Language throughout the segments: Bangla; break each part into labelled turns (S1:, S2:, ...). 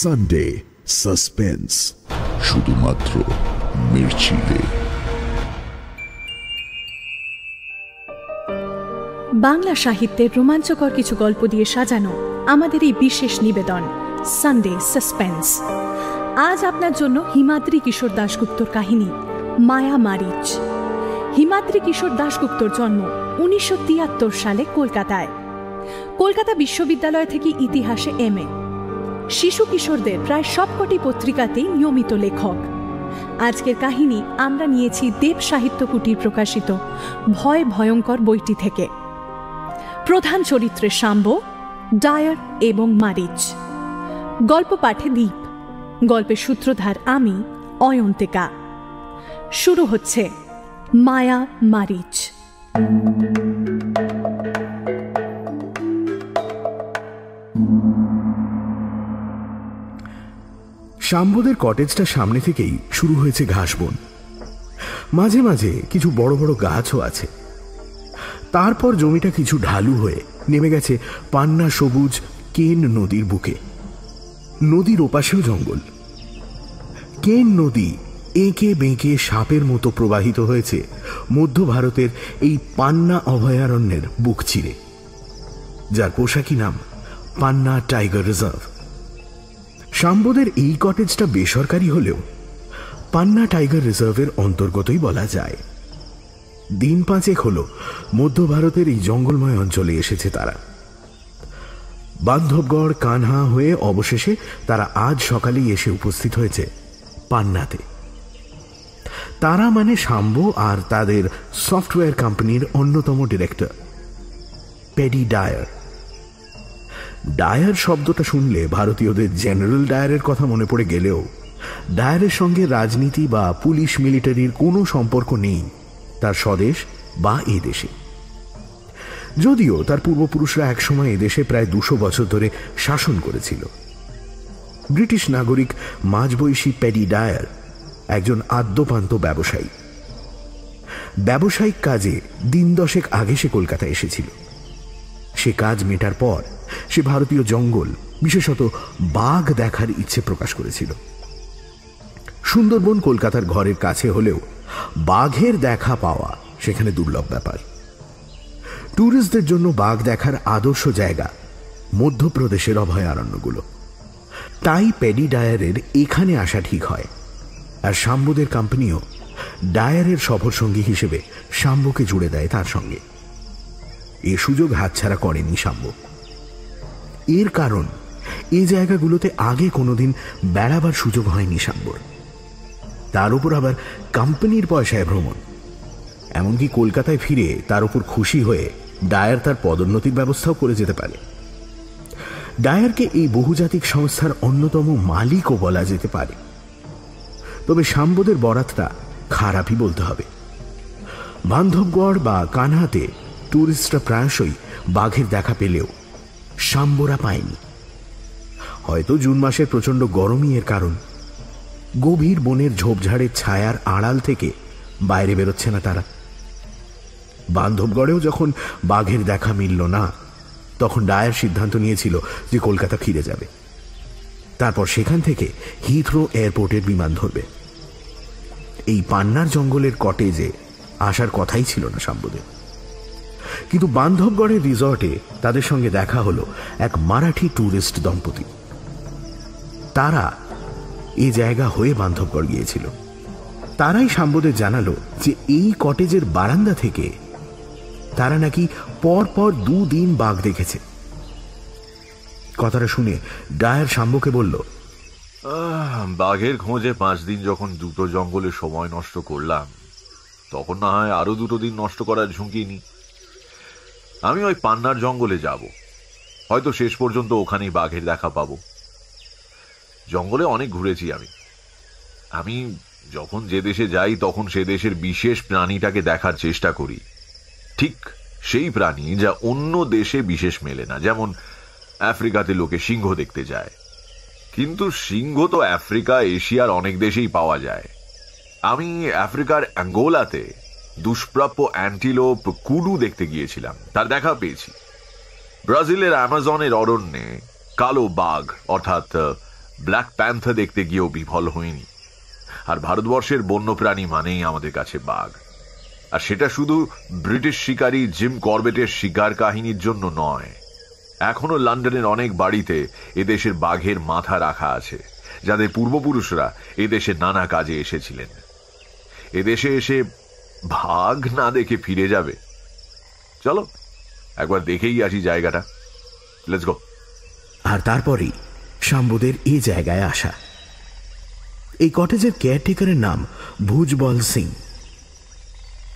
S1: সানডে সাসপেন্স শুধুমাত্র মির্চিলে।
S2: বাংলা সাহিত্যের রোমাঞ্চকর কিছু গল্প দিয়ে সাজানো আমাদের এই বিশেষ নিবেদন সানডে সাসপেন্স আজ আপনার জন্য হিমাদ্রি কিশোর দাশগুপ্তর কাহিনী, মায়া মারিচ। হিমাদ্রি কিশোর দাশগুপ্তর জন্ম উনিশশো তিয়াত্তর সালে কলকাতায়। কলকাতা বিশ্ববিদ্যালয় থেকে ইতিহাসে এম এ। শিশু কিশোরদের প্রায় সবকটি পত্রিকাতেই নিয়মিত লেখক। আজকের কাহিনী আমরা নিয়েছি দেব সাহিত্য কুটির প্রকাশিত ভয় ভয়ঙ্কর বইটি থেকে। প্রধান চরিত্রে শাম্ব, ডায়ার এবং মারিচ। গল্প পাঠে দ্বীপ গল্পের সূত্রধার আমি, অয়ন্তিকা। শুরু হচ্ছে মায়া মারিচ।
S3: শাম্বদের কটেজটা সামনে থেকেই শুরু হয়েছে ঘাসবন। মাঝে মাঝে কিছু বড় বড় গাছও আছে। তারপর জমিটা কিছু ঢালু হয়ে নেমে গেছে পান্না সবুজ কেন নদীর বুকে। নদীর ওপাশেও জঙ্গল। কেন নদী এঁকে বেঁকে সাপের মতো প্রবাহিত হয়েছে মধ্য ভারতের এই পান্না অভয়ারণ্যের বুক চিরে, যার পোশাকি নাম পান্না টাইগার রিজার্ভ। শাম্বদের এই কটেজটা বেসরকারি হলেও পান্না টাইগার রিজার্ভের অন্তর্গতই বলা যায়। দিন পাঁচেক হল মধ্য ভারতের এই জঙ্গলময় অঞ্চলে এসেছে তারা। বান্ধবগড় কানহা হয়ে অবশেষে তারা আজ সকালেই এসে উপস্থিত হয়েছে পান্নাতে। তারা মানে শাম্ব আর তাদের সফটওয়্যার কোম্পানির অন্যতম ডিরেক্টর, পেডি ডায়ার। ডায়ার শব্দটা শুনলে ভারতীয়দের জেনারেল ডায়ারের কথা মনে পড়ে গেলেও, ডায়ারের সঙ্গে রাজনীতি বা পুলিশ মিলিটারির কোনো সম্পর্ক নেই, তার স্বদেশ বা এ দেশে। যদিও তার পূর্বপুরুষরা একসময় এদেশে প্রায় দুশো বছর ধরে শাসন করেছিল। ব্রিটিশ নাগরিক মাঝবয়সী প্যাডি ডায়ার একজন আদ্যপান্ত ব্যবসায়ী। ব্যবসায়িক কাজে দিন দশেক আগে সে কলকাতা এসেছিল। সে কাজ মেটার পর সে ভারতীয় জঙ্গল, বিশেষত বাঘ দেখার ইচ্ছে প্রকাশ করেছিল। সুন্দরবন কলকাতার ঘরের কাছে হলেও বাঘের দেখা পাওয়া সেখানে দুর্লভ ব্যাপার। ট্যুরিস্টদের জন্য বাঘ দেখার আদর্শ জায়গা মধ্যপ্রদেশের অভয়ারণ্যগুলো। তাই প্যাডি ডায়ারের এখানে আসা ঠিক হয়। আর শাম্বুদের কোম্পানিও ডায়ারের সফর সঙ্গী হিসেবে শাম্বুকে জুড়ে দেয় তার সঙ্গে। এ সুযোগ হাতছাড়া করেনি শাম্ব। এর কারণ, এই জায়গাগুলোতে আগে কোনোদিন বেড়াবার সুযোগ হয়নি শাম্বর তার উপর আবার কোম্পানির পয়সায় ভ্রমণ। এমনকি কলকাতায় ফিরে তার উপর খুশি হয়ে ডায়ার তার পদোন্নতির ব্যবস্থাও করে যেতে পারে। ডায়ারকে এই বহুজাতিক সংস্থার অন্যতম মালিকও বলা যেতে পারে। তবে সাম্বদের বরাতটা খারাপই বলতে হবে। বান্ধবগড় বা কানহাতে ট্যুরিস্টরা প্রায়শই বাঘের দেখা পেলেও শাম্বরা পায়নি। হয়তো জুন মাসের প্রচণ্ড গরমই এর কারণ। গভীর বনের ঝোপঝাড়ের ছায়ার আড়াল থেকে বাইরে বেরোচ্ছে না তারা। বান্ধবগড়েও যখন বাঘের দেখা মিলল না, তখন ডায়ার সিদ্ধান্ত নিয়েছিল যে কলকাতা ফিরে যাবে। তারপর সেখান থেকে হিথ্রো এয়ারপোর্টের বিমান ধরবে। এই পান্নার জঙ্গলের কটেজে আসার কথাই ছিল না সাম্বদের। কিন্তু বান্ধবগড়ের রিসর্টে তাদের সঙ্গে দেখা হলো এক মারাঠি ট্যুরিস্ট দম্পতি। তারা এ জায়গা হয়ে বান্ধবগড় গিয়েছিল। তারাই সাম্বদের জানালো যে এই কটেজের বারান্দা থেকে তারা নাকি পর পর দুদিন বাঘ দেখেছে। কথাটা শুনে ডায়ার শাম্বকে বলল
S4: বাঘের খোঁজে পাঁচ দিন যখন দুটো জঙ্গলে সময় নষ্ট করলাম, তখন না হয় আরও দুটো দিন নষ্ট করার ঝুঁকি নি আমি ওই পান্নার জঙ্গলে যাব। হয়তো শেষ পর্যন্ত ওখানেই বাঘের দেখা পাবো। জঙ্গলে অনেক ঘুরেছি আমি। আমি যখন যে দেশে যাই, তখন সে দেশের বিশেষ প্রাণীটাকে দেখার চেষ্টা করি। ঠিক সেই প্রাণী যা অন্য দেশে বিশেষ মেলে না। যেমন আফ্রিকাতে লোকে সিংহ দেখতে যায়। কিন্তু সিংহ তো আফ্রিকা, এশিয়ার অনেক দেশেই পাওয়া যায়। আমি আফ্রিকার অ্যাঙ্গোলাতে দুষ্প্রাপ্য অ্যান্টিলোপ কুডু দেখতে গিয়েছিলাম। তার দেখা পেয়েছি। ব্রাজিলের অ্যামাজনের অরণ্যে কালো বাঘ, অর্থাৎ ব্ল্যাক প্যান্থা দেখতে গিয়েও বিফল হইনি আর ভারতবর্ষের বন্যপ্রাণী মানেই আমাদের কাছে বাঘ। আর সেটা শুধু ব্রিটিশ শিকারী জিম করবেটের শিকার কাহিনীর জন্য নয়। এখনও লন্ডনের অনেক বাড়িতে এদেশের বাঘের মাথা রাখা আছে, যাদের পূর্বপুরুষরা এদেশে নানা কাজে এসেছিলেন। এদেশে এসে ভাগ না দেখে ফিরে যাবে। চলো, একবার দেখেই আসি জায়গাটা। লেটস গো
S3: আর তারপরেই শাম্বুদের এ জায়গায় আসা। এই কটেজের কেয়ারটেকারের নাম ভুজবল সিং।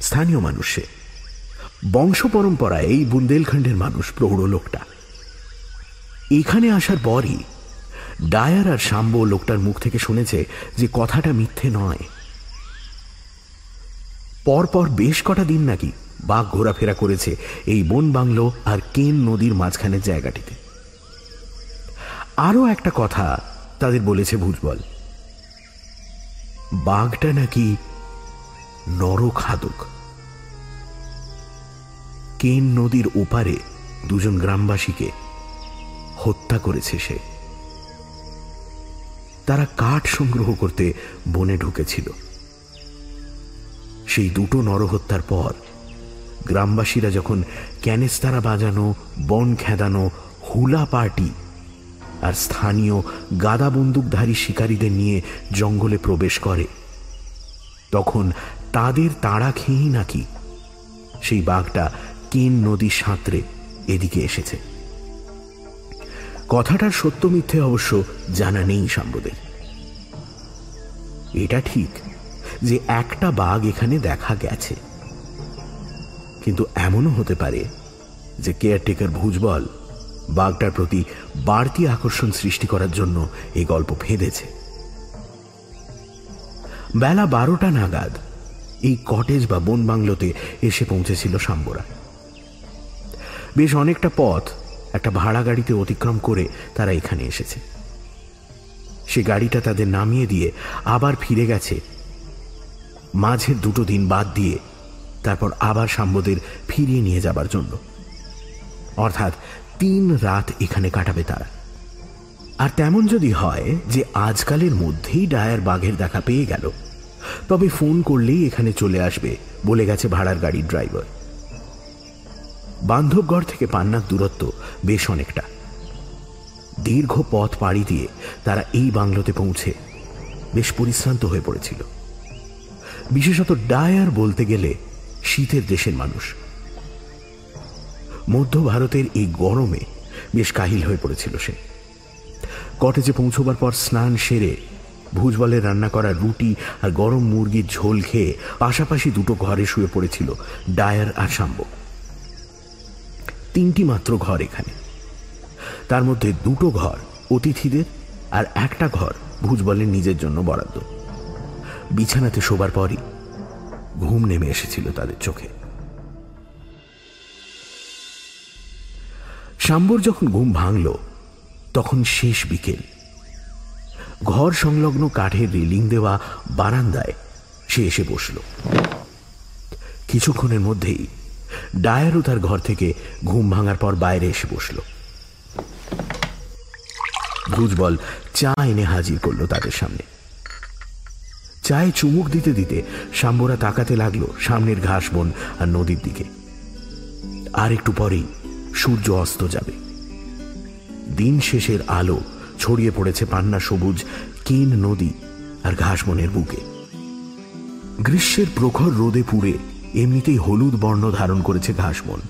S3: স্থানীয় মানুষে বংশ পরম্পরায় এই বুন্দেলখণ্ডের মানুষ প্রৌঢ় লোকটা। এখানে আসার পরই ডায়ার আর শাম্ব লোকটার মুখ থেকে শুনেছে যে কথাটা মিথ্যে নয়। পরপর বেশ কটা দিন নাকি বাঘ ঘোরাফেরা করেছে এই বন বাংলো আর কেন নদীর মাঝখানের জায়গাটিতে। আরও একটা কথা তাদের বলেছে ভুজবল বাঘটা নাকি নরখাদক। কেন নদীর ওপারে দুজন গ্রামবাসীকে হত্যা করেছে সে। তারা কাঠ সংগ্রহ করতে বনে ঢুকেছিল। সেই দুটো নরহত্যার পর গ্রামবাসীরা যখন ক্যানেস্তারা বাজানো, বন খেদানো, হুলা পার্টি আর স্থানীয় গাদা বন্দুকধারী শিকারীদের নিয়ে জঙ্গলে প্রবেশ করে, তখন তাদের তাড়া খেয়েই নাকি সেই বাঘটা কেন নদী সাঁতরে এদিকে এসেছে। কথাটার সত্য মিথ্যে অবশ্য জানা নেই সাম্বদের এটা ঠিক যে একটা বাঘ এখানে দেখা গেছে। কিন্তু এমনও হতে পারে যে কেয়ারটেকার ভুজবল বাঘটার প্রতি বাড়তি আকর্ষণ সৃষ্টি করার জন্য এই গল্প ফেঁদেছে। বেলা বারোটা নাগাদ এই কটেজ বা বন বাংলোতে এসে পৌঁছেছিল সাম্বরা। বেশ অনেকটা পথ একটা ভাড়া গাড়িতে অতিক্রম করে তারা এখানে এসেছে। সে গাড়িটা তাদের নামিয়ে দিয়ে আবার ফিরে গেছে মাঝের দুটো দিন বাদ দিয়ে তারপর আবার সাম্যদের ফিরিয়ে নিয়ে যাবার জন্য। অর্থাৎ তিন রাত এখানে কাটাবে তারা। আর তেমন যদি হয় যে আজকালের মধ্যেই ডায়ার বাঘের দেখা পেয়ে গেল, তবে ফোন করলেই এখানে চলে আসবে বলে গেছে ভাড়ার গাড়ির ড্রাইভার। বান্ধবগড় থেকে পান্নার দূরত্ব বেশ অনেকটা। দীর্ঘ পথ পাড়ি দিয়ে তারা এই বাংলোতে পৌঁছে বেশ পরিশ্রান্ত হয়ে পড়েছিল। বিশেষত ডায়ার বলতে গেলে শীতের দেশের মানুষ। মধ্য ভারতের এই গরমে বেশ কাহিল হয়ে পড়েছিল সে। কটেজে পৌঁছবার পর স্নান সেরে ভুজবলের রান্না করা রুটি আর গরম মুরগির ঝোল খেয়ে পাশাপাশি দুটো ঘরে শুয়ে পড়েছিল ডায়ার আর শাম্ব। তিনটি মাত্র ঘর এখানে। তার মধ্যে দুটো ঘর অতিথিদের আর একটা ঘর ভুজবলের নিজের জন্য বরাদ্দ। বিছানাতে শোবার পরই ঘুম নেমে এসেছিল তাদের চোখে। শাম্বর যখন ঘুম ভাঙল, তখন শেষ বিকেল। ঘর সংলগ্ন কাঠের রেলিং দেওয়া বারান্দায় সে এসে বসল। কিছুক্ষণের মধ্যেই ডায়ারও তার ঘর থেকে ঘুম ভাঙার পর বাইরে এসে বসল। ভুজবল চা এনে হাজির করল তাদের সামনে। চায়ে চুমুক দিতে দিতে শাম্বরা তাকাতে লাগল সামনের ঘাস বন আর নদীর দিকে। আর একটু পরেই সূর্য অস্ত যাবে। দিন শেষের আলো ছড়িয়ে পড়েছে পান্না সবুজ কিন নদী আর ঘাসবনের বুকে। গ্রীষ্মের প্রখর রোদে পুড়ে এমনিতেই হলুদ বর্ণ ধারণ করেছে ঘাসবন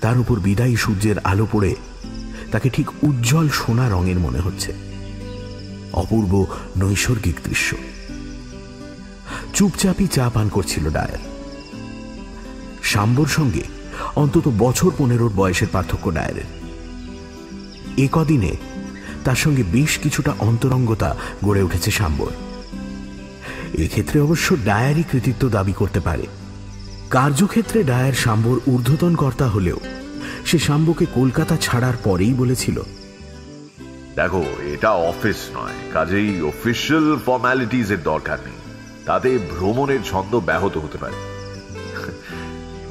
S3: তার উপর বিদায়ী সূর্যের আলো পড়ে তাকে ঠিক উজ্জ্বল সোনা রঙের মনে হচ্ছে। অপূর্ব নৈসর্গিক দৃশ্য। চুপচাপই চা পান করছিল ডায়ার শাম্বর সঙ্গে অন্তত বছর পনেরোর বয়সের পার্থক্য ডায়ারের এ কদিনে তার সঙ্গে বেশ কিছুটা অন্তরঙ্গতা গড়ে উঠেছে শাম্বর। এক্ষেত্রে অবশ্য ডায়ারই কৃতিত্ব দাবি করতে পারে। কার্যক্ষেত্রে ডায়ার শাম্বর ঊর্ধ্বতন কর্তা হলেও সে শাম্বকে কলকাতা ছাড়ার পরেই বলেছিল।
S4: দেখো, এটা অফিস নয়, কাজেই অফিসিয়াল ফর্মালিটিজ এর দরকার নেই। তাতে ভ্রমণের ছন্দ ব্যাহত হতে পারে।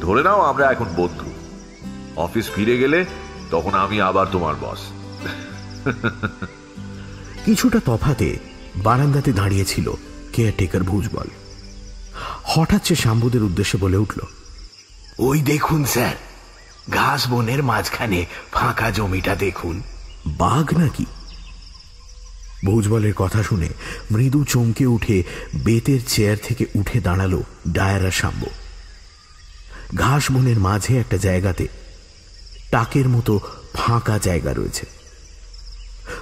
S4: ধরে নাও আমরা এখন বন্ধু। অফিস ফিরে গেলে তখন আমি আবার তোমার বস।
S3: কিছুটা তফাতে বারান্দাতে দাঁড়িয়েছিল কেয়ারটেকার ভুজবল। হঠাৎ সে শাম্বুদের উদ্দেশ্যে বলে উঠল
S5: ওই দেখুন স্যার ঘাস বনের মাঝখানে ফাঁকা জমিটা দেখুন।
S3: বাঘ নাকি? ভুজবলের কথা শুনে মৃদু চমকে উঠে বেতের চেয়ার থেকে উঠে দাঁড়াল ডায়ারা শাম্ব ঘাস বনের মাঝে একটা জায়গাতে টাকের মতো ফাঁকা জায়গা রয়েছে।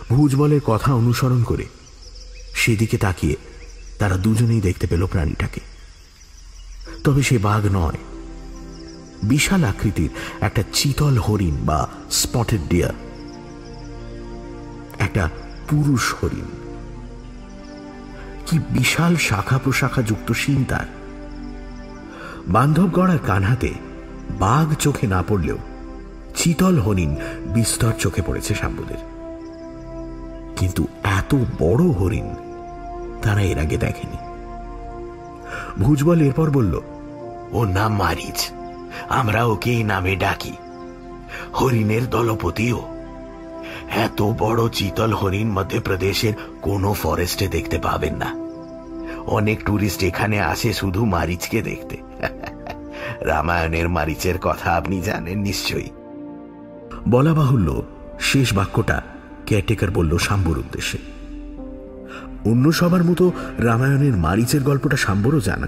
S3: ভুজবলের কথা অনুসরণ করে সেদিকে তাকিয়ে তারা দুজনেই দেখতে পেল প্রাণীটাকে। তবে সে বাঘ নয়। বিশাল আকৃতির একটা চিতল হরিণ বা স্পটেড ডিয়ার। একটা পুরুষ হরিণ। কি বিশাল শাখা প্রশাখা যুক্ত শিং তার। বান্ধবগড়ার কানহাতে বাঘ চোখে না পড়লেও চিতল হরিণ বিস্তর চোখে পড়েছে শাম্বুদের কিন্তু এত বড় হরিণ তারা এর আগে দেখেনি। ভুজবল এরপর বলল,
S5: ও নাম মারিচ, আমরা ওকে এই নামে ডাকি। হরিণের দলপতিও এত বড় চিতল হরিণ মধ্যপ্রদেশের কোনো ফরেস্টে দেখতে পাবেন না। অনেক টুরিস্ট এখানে আসে শুধু মারিচকে দেখতে। রামায়ণের মারিচের কথা আপনি জানেন নিশ্চয়ই।
S3: বলা বাহুল্য, শেষ বাক্যটা কেয়ারটেকার বলল শাম্বুর উদ্দেশ্যে। অন্য সবার মতো রামায়ণের মারিচের গল্পটা শাম্বরও জানা।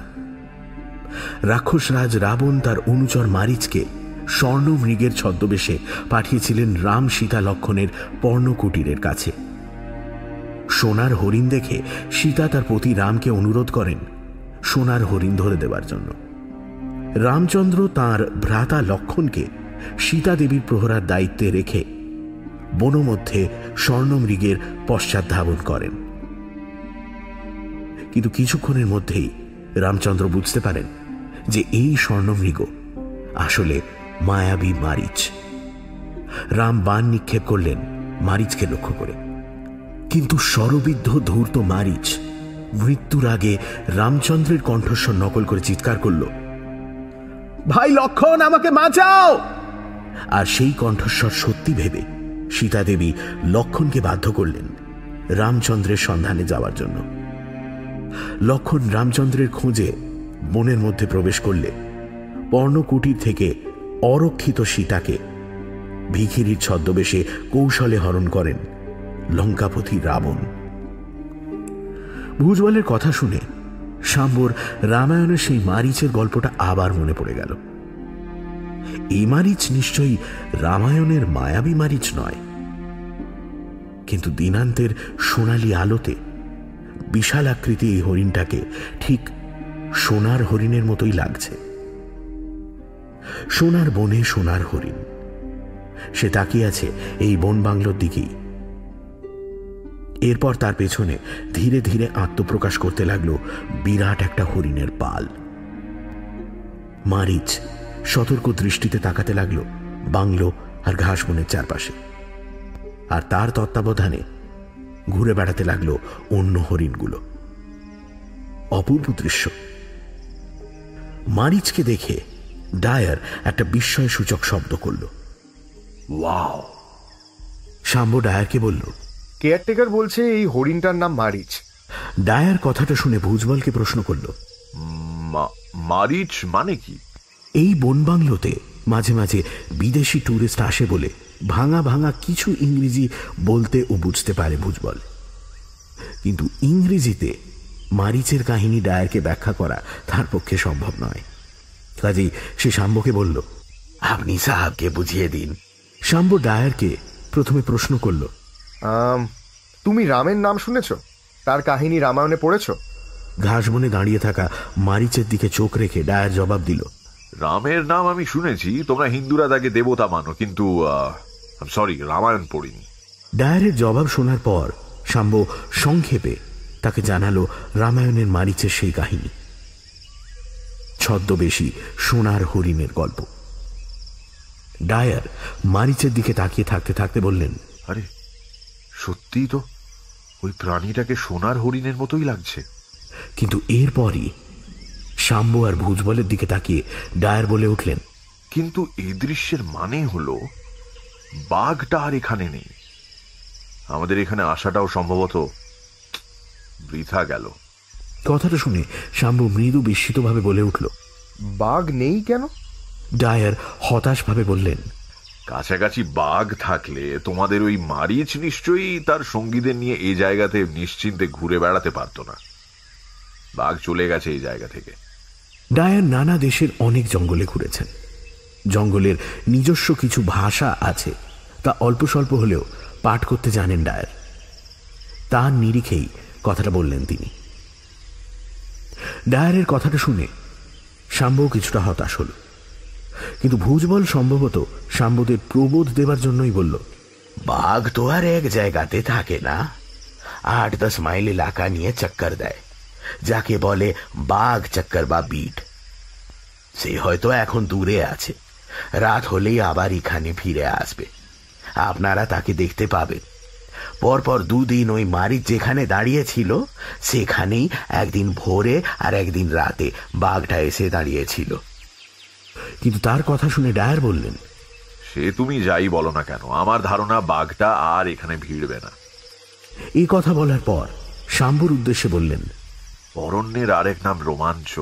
S3: রাক্ষসরাজ রাবণ তার অনুচর মারিচকে স্বর্ণ মৃগের ছদ্মবেশে পাঠিয়েছিলেন রাম সীতা লক্ষণের পর্ণকুটিরের কাছে। সোনার হরিণ দেখে সীতা তার পতি রামকে অনুরোধ করেন সোনার হরিণ ধরে দেবার জন্য। রামচন্দ্র তার ভ্রাতা লক্ষণকে সীতা দেবীর প্রহরার দায়িত্বে রেখে বনমধ্যে স্বর্ণমৃগের পশ্চাৎ ধাবন করেন। কিন্তু কিছুক্ষণের মধ্যেই রামচন্দ্র বুঝতে পারেন যে এই স্বর্ণমৃগ আসলে মায়াবী মারিচ। রাম বান নিক্ষেপ করলেন মারিচকে লক্ষ্য করে। কিন্তু স্বরবিদ্ধ ধূর্ত মারিচ মৃত্যুর আগে রামচন্দ্রের কণ্ঠস্বর নকল করে চিৎকার করল, ভাই লক্ষণ, আমাকে বাঁচাও! আর সেই কণ্ঠস্বর সত্যি ভেবে সীতা দেবী লক্ষণকে বাধ্য করলেন রামচন্দ্রের সন্ধানে যাওয়ার জন্য। লক্ষণ রামচন্দ্রের খোঁজে বনের মধ্যে প্রবেশ করলে পর্ণকুটির থেকে অরক্ষিত সীতাকে। ভিখিরির ছদ্মবেশে কৌশলে হরণ করেন লঙ্কাপতি রাবণ। ভুজবলের কথা শুনে শাম্বর রামায়ণের সেই মারিচের গল্পটা আবার মনে পড়ে গেল। এই মারিচ নিশ্চয়ই রামায়ণের মায়াবী মারিচ নয়। কিন্তু দিনান্তের সোনালি আলোতে বিশাল আকৃতি এই হরিণটাকে ঠিক সোনার হরিণের মতোই লাগছে। সোনার বনে সোনার হরিণ। সে তাকিয়ে আছে এই বন বাংলোর দিকেই। এরপর তার পেছনে ধীরে ধীরে আত্মপ্রকাশ করতে লাগল বিরাট একটা হরিণের পাল। মারিচ সতর্ক দৃষ্টিতে তাকাতে লাগল বাংলো আর ঘাস বনের চারপাশে। আর তার তত্ত্বাবধানে ঘুরে বেড়াতে লাগল অন্য হরিণগুলো। অপূর্ব দৃশ্য। মারিচকে দেখে ডায়ার একটা বিস্ময় সূচক শব্দ করল।
S4: ওয়াও।
S3: শাম্ব ডায়ারকে বলল
S6: কেয়ারটেকার বলছে এই হরিণটার নাম মারিচ।
S3: ডায়ার কথাটা শুনে ভুজবলকে প্রশ্ন করল
S4: মারিচ মানে কি?
S3: এই বনবাংলোতে মাঝে মাঝে বিদেশি ট্যুরিস্ট আসে বলে ভাঙা ভাঙা কিছু ইংরেজি বলতে ও বুঝতে পারে ভুজবল। কিন্তু ইংরেজিতে মারিচের কাহিনী ডায়ারকে ব্যাখ্যা করা তার পক্ষে সম্ভব নয়। কাজেই সে শাম্বকে বলল
S5: আপনি সাহাবকে বুঝিয়ে দিন।
S3: শাম্ব ডায়ারকে প্রথমে প্রশ্ন করল
S6: তুমি রামের নাম শুনেছ? তার কাহিনী রামায়ণে পড়েছ?
S3: ঘাসবনে দাঁড়িয়ে থাকা মারিচের দিকে চোখ রেখে ডায়ার জবাব দিল
S4: রামের নাম আমি শুনেছি তোমরা হিন্দুরা তাকে দেবতা মানো কিন্তু সরি রামায়ণ পড়িনি।
S3: ডায়ারের জবাব শোনার পর শাম্ব সংক্ষেপে তাকে জানালো রামায়ণের মারিচের সেই কাহিনী। ছদ্মবেশী সোনার হরিণের গল্প। ডায়ার মারিচের দিকে তাকিয়ে থাকতে থাকতে বললেন
S4: আরে সত্যিই তো ওই প্রাণীটাকে সোনার হরিণের মতোই লাগছে।
S3: কিন্তু এরপরই শাম্ব আর ভুজবলের দিকে তাকিয়ে ডায়ার বলে উঠলেন
S4: কিন্তু এই দৃশ্যের মানে হলো বাঘটা আর এখানে নেই। আমাদের এখানে আসাটাও সম্ভবত বৃথা গেল।
S3: কথাটা শুনে শাম্বু মৃদু বিস্মিতভাবে বলে উঠল
S6: বাঘ নেই কেন?
S3: ডায়ার হতাশভাবে বললেন
S4: কাছাকাছি বাঘ থাকলে তোমাদের ওই মারিচ নিশ্চয়ই তার সঙ্গীদের নিয়ে এই জায়গাতে নিশ্চিন্তে ঘুরে বেড়াতে পারতো না। বাঘ চলে গেছে এই জায়গা থেকে।
S3: ডায়ার নানা দেশের অনেক জঙ্গলে ঘুরেছেন। জঙ্গলের নিজস্ব কিছু ভাষা আছে তা অল্প স্বল্প হলেও পাঠ করতে জানেন ডায়ার। তার নিরিখেই কথাটা বললেন তিনি। ডায়ারের কথাটা শুনে শাম্বু কিছুটা হতাশ হল। কিন্তু ভুজবল সম্ভবত শাম্বুদের প্রবোধ দেবার জন্যই বলল,
S5: বাঘ তো আর এক জায়গাতে থাকে না। আট দশ মাইল এলাকা নিয়ে চক্কর দেয়, যাকে বলে বাঘ চক্কর বা বিট। সে হয়তো এখন দূরে আছে, রাত হলেই আবার এখানে ফিরে আসবে। আপনারা তাকে দেখতে পাবেন। পরপর দুদিন ওই মারিচ যেখানে দাঁড়িয়েছিল সেখানেই একদিন ভোরে আর একদিন রাতে বাঘটা এসে দাঁড়িয়েছিল।
S3: কিন্তু তার কথা শুনে ডায়ার বললেন
S4: সে তুমি যাই বলো না কেন আমার ধারণা বাঘটা আর এখানে ভিড়বে না।
S3: এই কথা বলার পর শাম্বুর উদ্দেশ্যে বললেন
S4: অরণ্যের আরেক নাম রোমাঞ্চ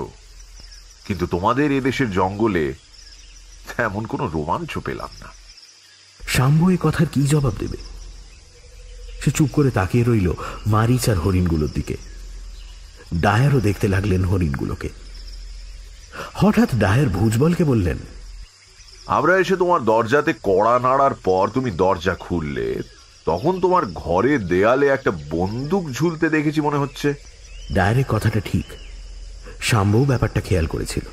S4: কিন্তু তোমাদের এদেশের জঙ্গলে তেমন কোনো রোমাঞ্চ পেলাম না।
S3: শাম্বু এ কথার কি জবাব দেবে? সে চুপ করে তাকিয়ে রইল মারিচ আর হরিণগুলোর দিকে। ডায়ারও দেখতে লাগলেন হরিণগুলোকে। হঠাৎ ডায়ার ভুজবলকে বললেন
S4: আমরা এসে তোমার দরজাতে কড়া নাড়ার পর তুমি দরজা খুললে তখন তোমার ঘরে দেয়ালে একটা বন্দুক ঝুলতে দেখেছি মনে হচ্ছে।
S3: ডায়ারের কথাটা ঠিক। শাম্বু ব্যাপারটা খেয়াল করেছিল।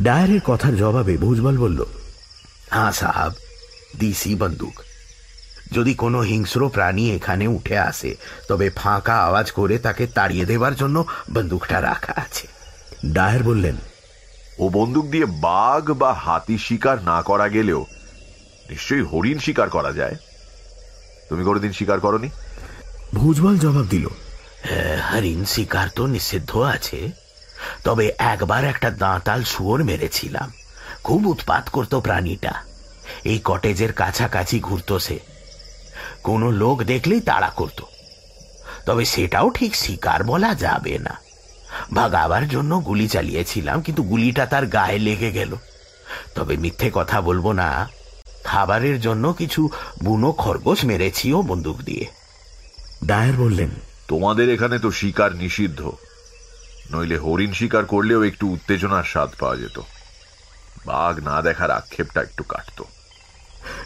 S3: ডায়ারের কথার জবাবে ভুজবল বলল
S5: হ্যাঁ সাহাব দিসি বন্দুক। যদি কোনো হিংস্র প্রাণী এখানে উঠে আসে তবে ফাঁকা আওয়াজ করে তাকে তাড়িয়ে দেবার জন্য বন্দুকটা রাখা আছে।
S3: ডায়ার বললেন
S4: ও বন্দুক দিয়ে বাঘ বা হাতি শিকার না করা গেলেও নিশ্চয়ই হরিণ শিকার করা যায়। তুমি কোনোদিন শিকার করনি?
S3: ভুজবল জবাব দিল
S5: হরিণ শিকার তো নিষিদ্ধ আছে। তবে একবার একটা দাঁতাল শুয়োর মেরেছিলাম। খুব উৎপাত করত প্রাণীটা। এই কটেজের কাছাকাছি ঘুরত সে। কোনো লোক দেখলেই তাড়া করত। তবে সেটাও ঠিক শিকার বলা যাবে না। ভাগাবার জন্য গুলি চালিয়েছিলাম কিন্তু গুলিটা তার গায়ে লেগে গেল। তবে মিথ্যে কথা বলব না। খাবারের জন্য কিছু বুনো খরগোশ মেরেছি ও বন্দুক দিয়ে।
S3: ডায়ার বললেন
S4: তোমাদের এখানে তো শিকার নিষিদ্ধ। নইলে হরিণ শিকার করলেও একটু উত্তেজনার স্বাদ পাওয়া যেত। বাঘ না দেখার আক্ষেপটা একটু কাটতো।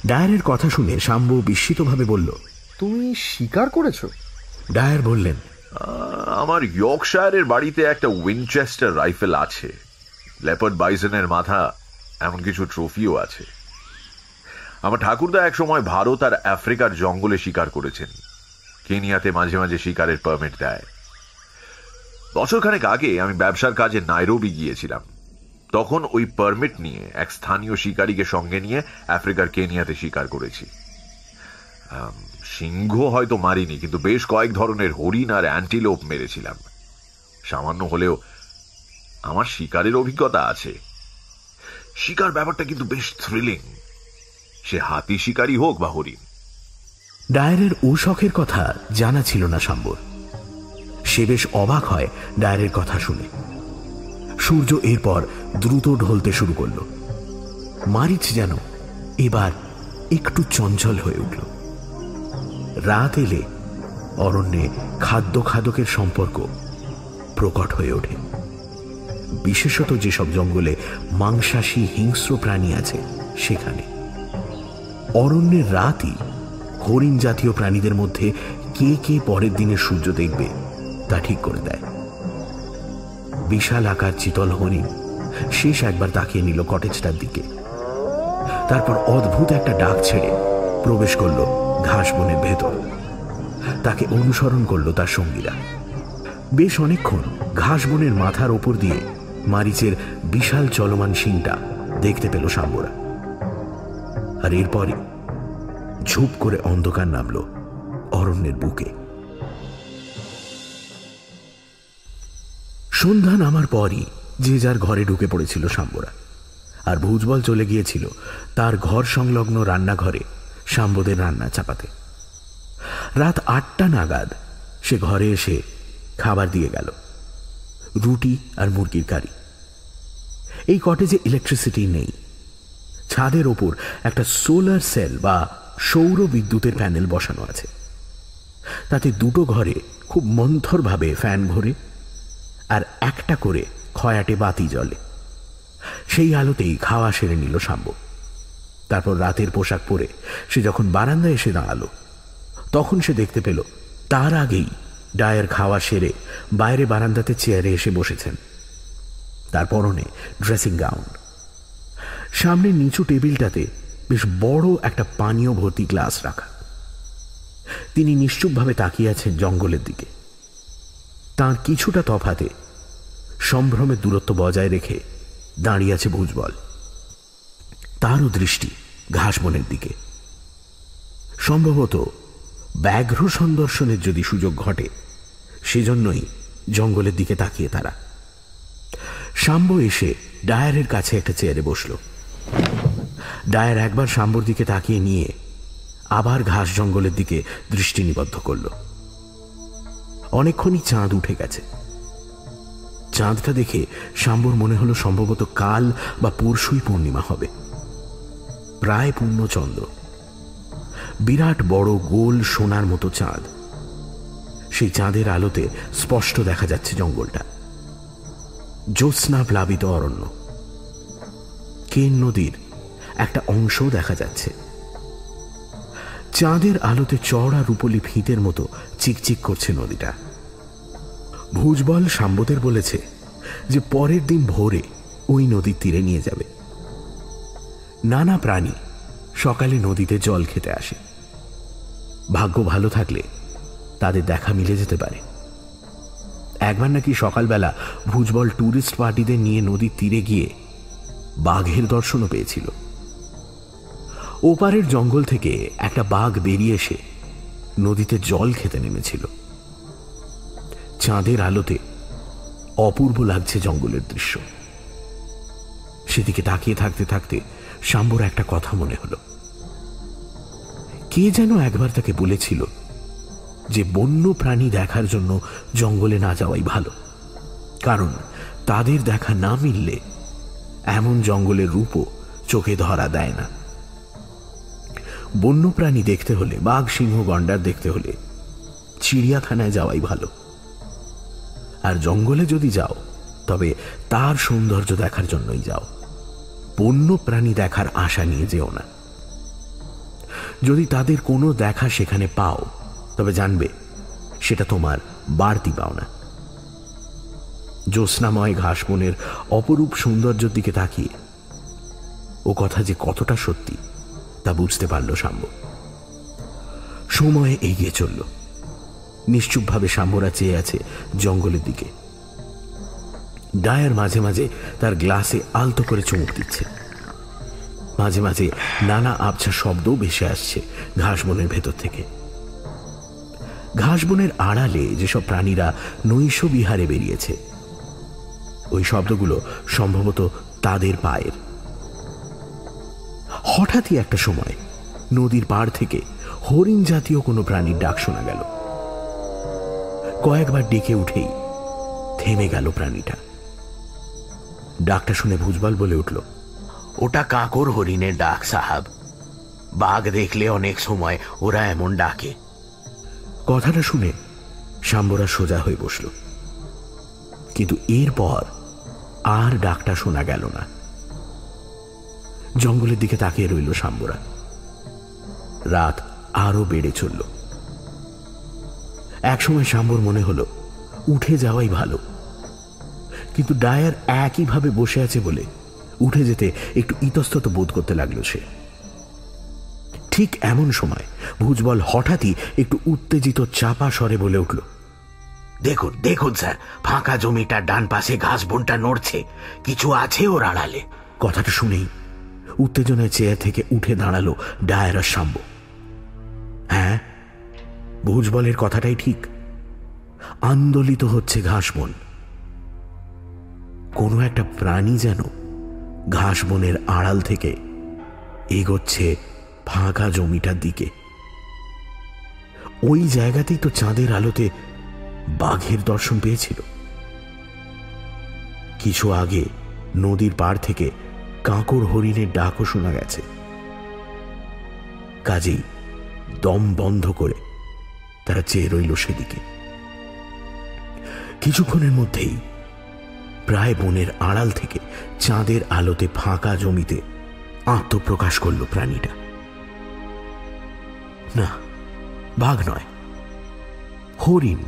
S3: ডায়ারের কথা শুনে শাম্বু বিস্মিতভাবে বলল
S6: তুমি স্বীকার করেছ?
S3: ডায়ার বললেন
S4: আহ, আমার ইয়র্কশায়ারের বাড়িতে একটা উইনচেস্টার রাইফেল আছে। লেপার্ড বাইসনের মাথা এমন কিছু ট্রফিও আছে। আমার ঠাকুরদা এক সময় ভারত আর আফ্রিকার জঙ্গলে শিকার করেছেন। কেনিয়াতে মাঝে মাঝে শিকারের পারমিট দেয়। বছরখানেক আগে আমি ব্যবসার কাজে নাইরোবি গিয়েছিলাম। তখন ওই পারমিট নিয়ে এক স্থানীয় শিকারীকে সঙ্গে নিয়ে আফ্রিকার কেনিয়াতে শিকার করেছি। সিংহ হয়তো মারিনি, কিন্তু বেশ কয়েক ধরনের হরিণ আর অ্যান্টিলোপ মেরেছিলাম। সামান্য হলেও আমার শিকারের অভিজ্ঞতা আছে। শিকার ব্যাপারটা কিন্তু বেশ থ্রিলিং সে হাতি শিকারী হোক বা হরিণ।
S3: ডায়ারের ও শখের কথা জানা ছিল না শাম্বুর সে বেশ অবাক হয় ডায়ারের কথা শুনে। সূর্য এরপর দ্রুত ঢলতে শুরু করল। মারিচ যেন এবার একটু চঞ্চল হয়ে উঠল। রাত এলে অরণ্যে খাদ্য খাদকের সম্পর্ক প্রকট হয়ে ওঠে। বিশেষত যেসব জঙ্গলে মাংসাশী হিংস্র প্রাণী আছে, সেখানে। অরণ্যের রাতই হরিণ জাতীয় প্রাণীদের মধ্যে কে কে পরের দিনের সূর্য দেখবে, তা ঠিক করে দেয়। বিশাল আকার চিতল হরিণ শেষ একবার তাকিয়ে নিল কটেজটার দিকে। তারপর অদ্ভুত একটা ডাক ছেড়ে প্রবেশ করল ঘাস বনের ভেতর। তাকে অনুসরণ করল তার সঙ্গীরা। বেশ অনেকক্ষণ ঘাস বনের মাথার ওপর দিয়ে মারিচের বিশাল চলমান শিংটা দেখতে পেল সাম্বরা। আর এরপরই ঝুপ করে অন্ধকার নামল অরণ্যের বুকে। সন্ধ্যা নামার পরই যে যার ঘরে ঢুকে পড়েছিল শাম্বরা আর ভুজবল চলে গিয়েছিল তার ঘর সংলগ্ন রান্নাঘরে শাম্বদের রান্না চাপাতে। রাত আটটা নাগাদ সে ঘরে এসে খাবার দিয়ে গেল। রুটি আর মুরগির কারি। এই কটেজে ইলেকট্রিসিটি নেই। ছাদের ওপর একটা সোলার সেল বা সৌর বিদ্যুতের প্যানেল বসানো আছে। তাতে দুটো ঘরে খুব মন্থরভাবে ফ্যান ঘোরে। আর একটা করে খয়াটে বাতি জলে সেই আলোতেই খাওয়া সেরে নিল শাম্ব। তারপর রাতের পোশাক পরে সে যখন বারান্দায় এসে দাঁড়াল, তখন সে দেখতে পেল, তার আগেই ডায়ের খাওয়া সেরে বাইরে বারান্দাতে চেয়ারে এসে বসেছেন। তার পরনে ড্রেসিং গাউন। সামনে নিচু টেবিলটাতে বেশ বড় একটা পানীয় ভর্তি গ্লাস রাখা। তিনি নিশ্চুপভাবে তাকিয়ে আছেন জঙ্গলের দিকে। তার কিছুটা তফাতে সম্ভ্রমের দূরত্ব বজায় রেখে দাঁড়িয়ে আছে ভুজবল। তারও দৃষ্টি ঘাসবনের দিকে। সম্ভবত ব্যাঘ্র সন্দর্শনের যদি সুযোগ ঘটে, সেজন্যই জঙ্গলের দিকে তাকিয়ে তারা। শাম্ব এসে ডায়ারের কাছে একটা চেয়ারে বসল। ডায়ার একবার শাম্বর দিকে তাকিয়ে নিয়ে আবার ঘাস জঙ্গলের দিকে দৃষ্টি নিবদ্ধ করল। অনেকক্ষণই চাঁদ উঠে গেছে। চাঁদটা দেখে শাম্বর মনে হলো সম্ভবত কাল বা পরশুই পূর্ণিমা হবে। প্রায় পূর্ণচন্দ্র। বিরাট বড় গোল সোনার মতো চাঁদ। সেই চাঁদের আলোতে স্পষ্ট দেখা যাচ্ছে জঙ্গলটা। জ্যোৎস্না প্লাবিত অরণ্য। কেন নদীর একটা অংশ দেখা যাচ্ছে। চাঁদের আলোতে চড়া রূপলি ফিতের মতো চিকচিক করছে নদীটা। ভুজবল সাম্বদের বলেছে যে পরের দিন ভোরে ওই নদীর তীরে নিয়ে যাবে। নানা প্রাণী সকালে নদীতে জল খেতে আসে। ভাগ্য ভালো থাকলে তাদের দেখা মিলে যেতে পারে। একবার নাকি সকালবেলা ভুজবল ট্যুরিস্ট পার্টিদের নিয়ে নদীর তীরে গিয়ে বাঘের দর্শনও পেয়েছিল। ওপারের জঙ্গল থেকে একটা বাঘ বেরিয়ে এসে নদীতে জল খেতে নেমেছিল। চাঁদের আলোতে অপূর্ব লাগছে জঙ্গলের দৃশ্য। সেদিকে তাকিয়ে থাকতে থাকতে শাম্বর একটা কথা মনে হলো। কে যেন একবার তাকে বলেছিল যে, বন্য প্রাণী দেখার জন্য জঙ্গলে না যাওয়াই ভালো। কারণ তাদের দেখা না মিললে এমন জঙ্গলের রূপও চোখে ধরা দেয় না। বন্য প্রাণী দেখতে হলে, বাঘ, সিংহ, গন্ডার দেখতে হলে, চিড়িয়াখানায় যাওয়াই ভালো। আর জঙ্গলে যদি যাও, তবে তার সৌন্দর্য দেখার জন্যই যাও। বন্য প্রাণী দেখার আশা নিয়ে যেও না। যদি তাদের কোনো দেখা সেখানে পাও, তবে জানবে, সেটা তোমার বাড়তি পাওনা। জ্যোৎস্নাময় ঘাস বনের অপরূপ সৌন্দর্যের দিকে তাকিয়ে, ও কথা যে কতটা সত্যি, তা বুঝতে পারল শাম্ব সময় এগিয়ে চলল। নিশ্চুপভাবে শাম্বরা চেয়ে আছে জঙ্গলের দিকে। ডায়ার মাঝে মাঝে তার গ্লাসে আলতো করে চুমুক দিচ্ছে। মাঝে মাঝে নানা আবছা শব্দও ভেসে আসছে ঘাসবনের ভেতর থেকে। ঘাসবনের আড়ালে যেসব প্রাণীরা নৈশ বিহারে বেরিয়েছে, ওই শব্দগুলো সম্ভবত তাদের পায়ের। হঠাৎই একটা সময় নদীর পাড় থেকে হরিণ জাতীয় কোনো প্রাণীর ডাক শোনা গেল। কয়েকবার ডেকে উঠেই থেমে গেল প্রাণীটা। ডাকটা শুনে ভুজবাল বলে উঠল,
S5: ওটা কাকর হরিণের ডাক, সাহাব। বাঘ দেখলে অনেক সময় ওরা এমন ডাকে।
S3: কথাটা শুনে শাম্বরা সোজা হয়ে বসল। কিন্তু এরপর আর ডাকটা শোনা গেল না। জঙ্গলের দিকে তাকিয়ে রইল শাম্বরা রাত আরও বেড়ে চলল। একসময় শাম্বর মনে হলো, উঠে যাওয়াই ভালো। কিন্তু ডায়ার একইভাবে বসে আছে বলে উঠে যেতে একটু ইতস্তত বোধ করতে লাগল সে। ঠিক এমন সময় ভুজবল হঠাৎই একটু উত্তেজিত চাপা স্বরে বলে উঠল,
S5: দেখুন দেখুন স্যার, ফাঁকা জমিটার ডান পাশে ঘাস বনটা নড়ছে, কিছু আছে ওর আড়ালে।
S3: কথাটা শুনেই উত্তেজনায় চেয়ার থেকে উঠে দাঁড়াল ডায়ার আর শাম্ব হ্যাঁ ভুজবলের কথাটাই ঠিক। আন্দোলিত হচ্ছে ঘাসবন। কোনো একটা প্রাণী যেন ঘাসবনের আড়াল থেকে এগোচ্ছে ফাঁকা জমিটার দিকে। ওই জায়গাতেই তো চাঁদের আলোতে বাঘের দর্শন পেয়েছিল। কিছু আগে নদীর পাড় থেকে কাঁকড় হরিণের ডাকও শোনা গেছে। কাজেই দম বন্ধ করে তারা চেয়ে রইল সেদিকে। কিছুক্ষণের মধ্যেই প্রায় বনের আড়াল থেকে চাঁদের আলোতে ফাঁকা জমিতে আত্মপ্রকাশ করল প্রাণীটা। না, বাঘ নয়, হরিণ,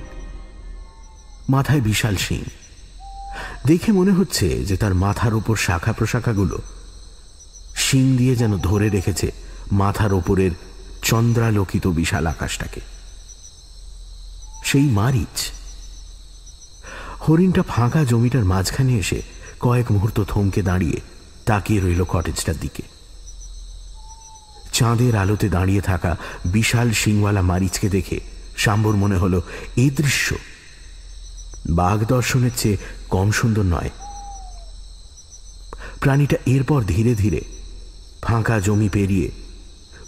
S3: মাথায় বিশাল শিং। দেখে মনে হচ্ছে যে তার মাথার উপর শাখা প্রশাখাগুলো শিং দিয়ে যেন ধরে রেখেছে মাথার ওপরের চন্দ্রালোকিত বিশাল আকাশটাকে। সেই মারিচ। হরিণটা ফাঁকা জমিটার মাঝখানে এসে কয়েক মুহূর্ত থমকে দাঁড়িয়ে তাকিয়ে রইল কটেজটার দিকে। চাঁদের আলোতে দাঁড়িয়ে থাকা বিশাল সিংওয়ালা মারিচকে দেখে শাম্বর মনে হলো এই দৃশ্য বাঘ দর্শনের চেয়ে কম সুন্দর নয়। প্রাণীটা এরপর ধীরে ধীরে ফাঁকা জমি পেরিয়ে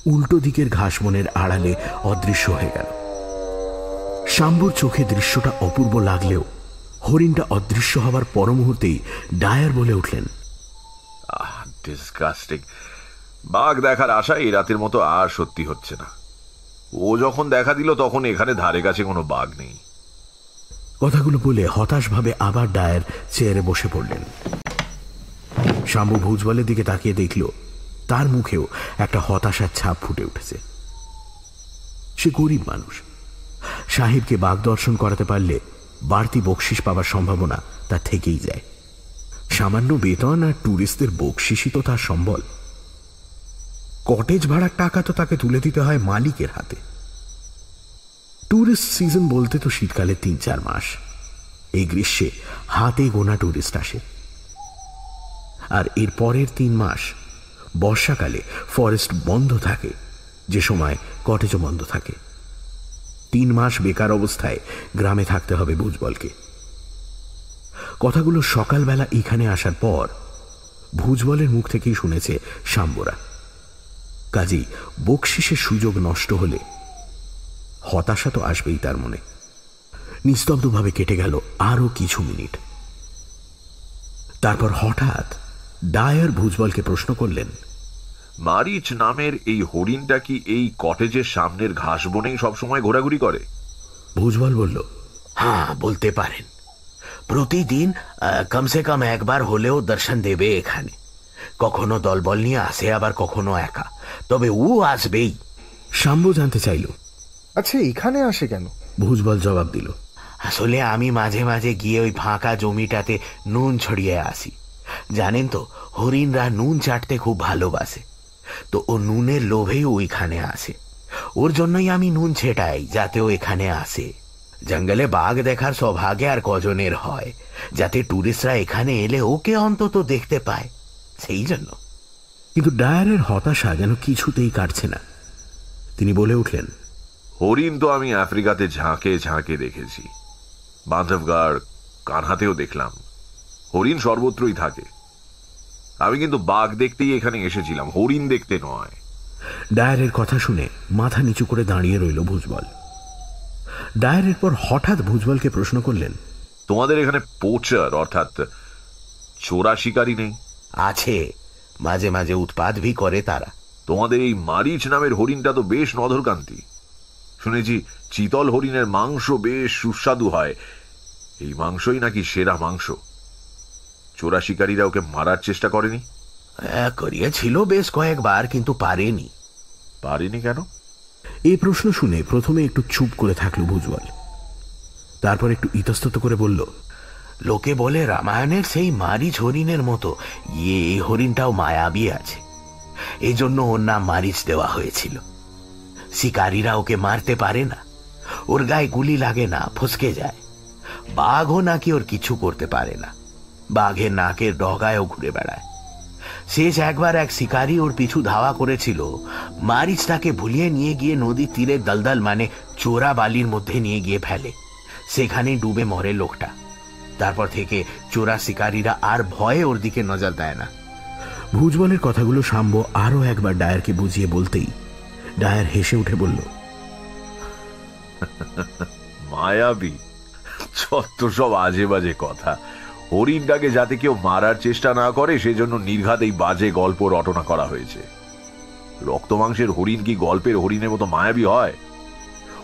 S3: উল্টো দিকের ঘাসবনের আড়ালে অদৃশ্য হয়ে গেল। শাম্বুর চোখে দৃশ্যটা অপূর্ব লাগলেও হরিণটা অদৃশ্য হবার পর মুহূর্তেই ডায়ার বলে উঠলেন।
S4: বাঘ দেখার আশা এই রাতের মতো আর সত্যি হচ্ছে না। ও যখন দেখা দিল তখন এখানে ধারে কাছে কোনো বাঘ নেই।
S3: কথাগুলো বলে হতাশভাবে আবার ডায়ার চেয়ারে বসে পড়লেন। শাম্বু ভুজবলের দিকে তাকিয়ে দেখল তার মুখেও একটা হতাশার ছাপ ফুটে উঠেছে। সে গরিব মানুষ। সাহেবকে বাঘ দর্শন করাতে পারলে বাড়তি বকশিস পাবার সম্ভাবনা তার থেকেই যায়। সামান্য বেতন আর ট্যুরিস্টদের বকশিসই তো তার সম্বল। কটেজ ভাড়ার টাকা তো তাকে তুলে দিতে হয় মালিকের হাতে। ট্যুরিস্ট সিজন বলতে তো শীতকালে তিন চার মাস। এই গ্রীষ্মে হাতে গোনা ট্যুরিস্ট আসে। আর এর পরের তিন মাস বর্ষাকালে ফরেস্ট বন্ধ থাকে, যে সময় কটেজও বন্ধ থাকে। তিন মাস বেকার অবস্থায় গ্রামে থাকতে হবে ভুজবলকে। কথাগুলো সকালবেলা এখানে আসার পর ভুজবলের মুখ থেকেই শুনেছে সাম্বরা। কাজী বকশিসের সুযোগ নষ্ট হলে হতাশা তো আসবেই তার মনে। নিস্তব্ধভাবে কেটে গেল আরও কিছু মিনিট। তারপর হঠাৎ ডায়ার ভুজবলকে প্রশ্ন করলেন
S4: মারিচ নামের এই হরিণটা কি এই কটেজের সামনের ঘাস বনেই সবসময় ঘোরাঘুরি করে?
S3: ভুজবল বলল
S5: হ্যাঁ বলতে পারেন। প্রতিদিন কমসে কম একবার হলেও দর্শন দেবে এখানে। কখনো দলবল নিয়ে আসে আবার কখনো একা। তবে ও আসবেই।
S3: শাম্বু জানতে চাইল।
S6: আচ্ছা এখানে আসে কেন?
S3: ভুজবল জবাব দিল
S5: আসলে আমি মাঝে মাঝে গিয়ে ওই ফাঁকা জমিটাতে নুন ছড়িয়ে আসি। জানেন তো হরিণরা নুন চাটতে খুব ভালোবাসে। তো ও নুনের লোভেই ওইখানে আসে ওর জন্যই আমি নুন ছেটাই যাতে ও এখানে আসে। জঙ্গলে বাঘ দেখার সৌভাগ্য আর কজনের হয় যাতে টুরিস্টরা এখানে এলে ওকে অন্তত দেখতে পায়। সেই জন্য।
S3: কিন্তু ডায়ারের হতাশা যেন কিছুতেই কাটছে না। তিনি বলে উঠলেন
S4: হরিণ তো আমি আফ্রিকাতে ঝাঁকে ঝাঁকে দেখেছি। বান্ধবগড় কানহাতেও দেখলাম। হরিণ সর্বত্রই থাকে। আমি কিন্তু বাঘ দেখতেই এখানে এসেছিলাম হরিণ দেখতে নয়।
S3: ডায়ারের কথা শুনে মাথা নিচু করে দাঁড়িয়ে রইল ভুজবল। ডায়ারের পর হঠাৎ ভুজবলকে প্রশ্ন করলেন
S4: তোমাদের এখানে পোচার অর্থাৎ চোরা শিকারি নেই?
S5: আছে মাঝে মাঝে উৎপাদ ভি করে তারা।
S4: তোমাদের এই মারিচ নামের হরিণটা তো বেশ নধরকান্তি। শুনেছি চিতল হরিণের মাংস বেশ সুস্বাদু হয়। এই মাংসই নাকি সেরা মাংস। চোরা শিকারীরা ওকে মারার চেষ্টা করেনি?
S5: করিয়েছিল বেশ কয়েকবার কিন্তু পারেনি।
S4: পারেনি কেন?
S3: এই প্রশ্ন শুনে প্রথমে একটু চুপ করে থাকল ভুজবল। তারপর একটু ইতস্তত করে বলল
S5: লোকে বলে রামায়ণের সেই মারিচ হরিণের মতো ইয়ে এই হরিণটাও মায়াবী আছে। এই জন্য ওর নাম মারিচ দেওয়া হয়েছিল। শিকারীরা ওকে মারতে পারে না। ওর গায়ে গুলি লাগে না ফসকে যায়। বাঘও নাকি ওর কিছু করতে পারে না। বাঘের নাকের ডগায়ও ঘুরে বেড়ায়। শেষ একবার এক শিকারী ওর পিছু ধাওয়া করেছিল। মারিচ তাকে ভুলিয়ে নিয়ে গিয়ে নদীর তীরে দলদল মানে চোরা বালির মধ্যে নিয়ে গিয়ে ফেলে। সেখানে ডুবে মরে লোকটা। তারপর থেকে চোরা শিকারীরা আর ভয়ে ওর দিকে নজর দেয় না।
S3: ভুজবলের কথাগুলো সাম্ব আরও একবার ডায়ারকে বুঝিয়ে বলতেই ডায়ার হেসে উঠে বলল
S4: মায়াবী যত সব আজে বাজে কথা। হরিণটাকে যাতে কেউ মারার চেষ্টা না করে সেজন্য নির্ঘাত এই বাজে গল্প রটনা করা হয়েছে। রক্ত মাংসের হরিণ কি গল্পের হরিণের মতো মায়াবী হয়?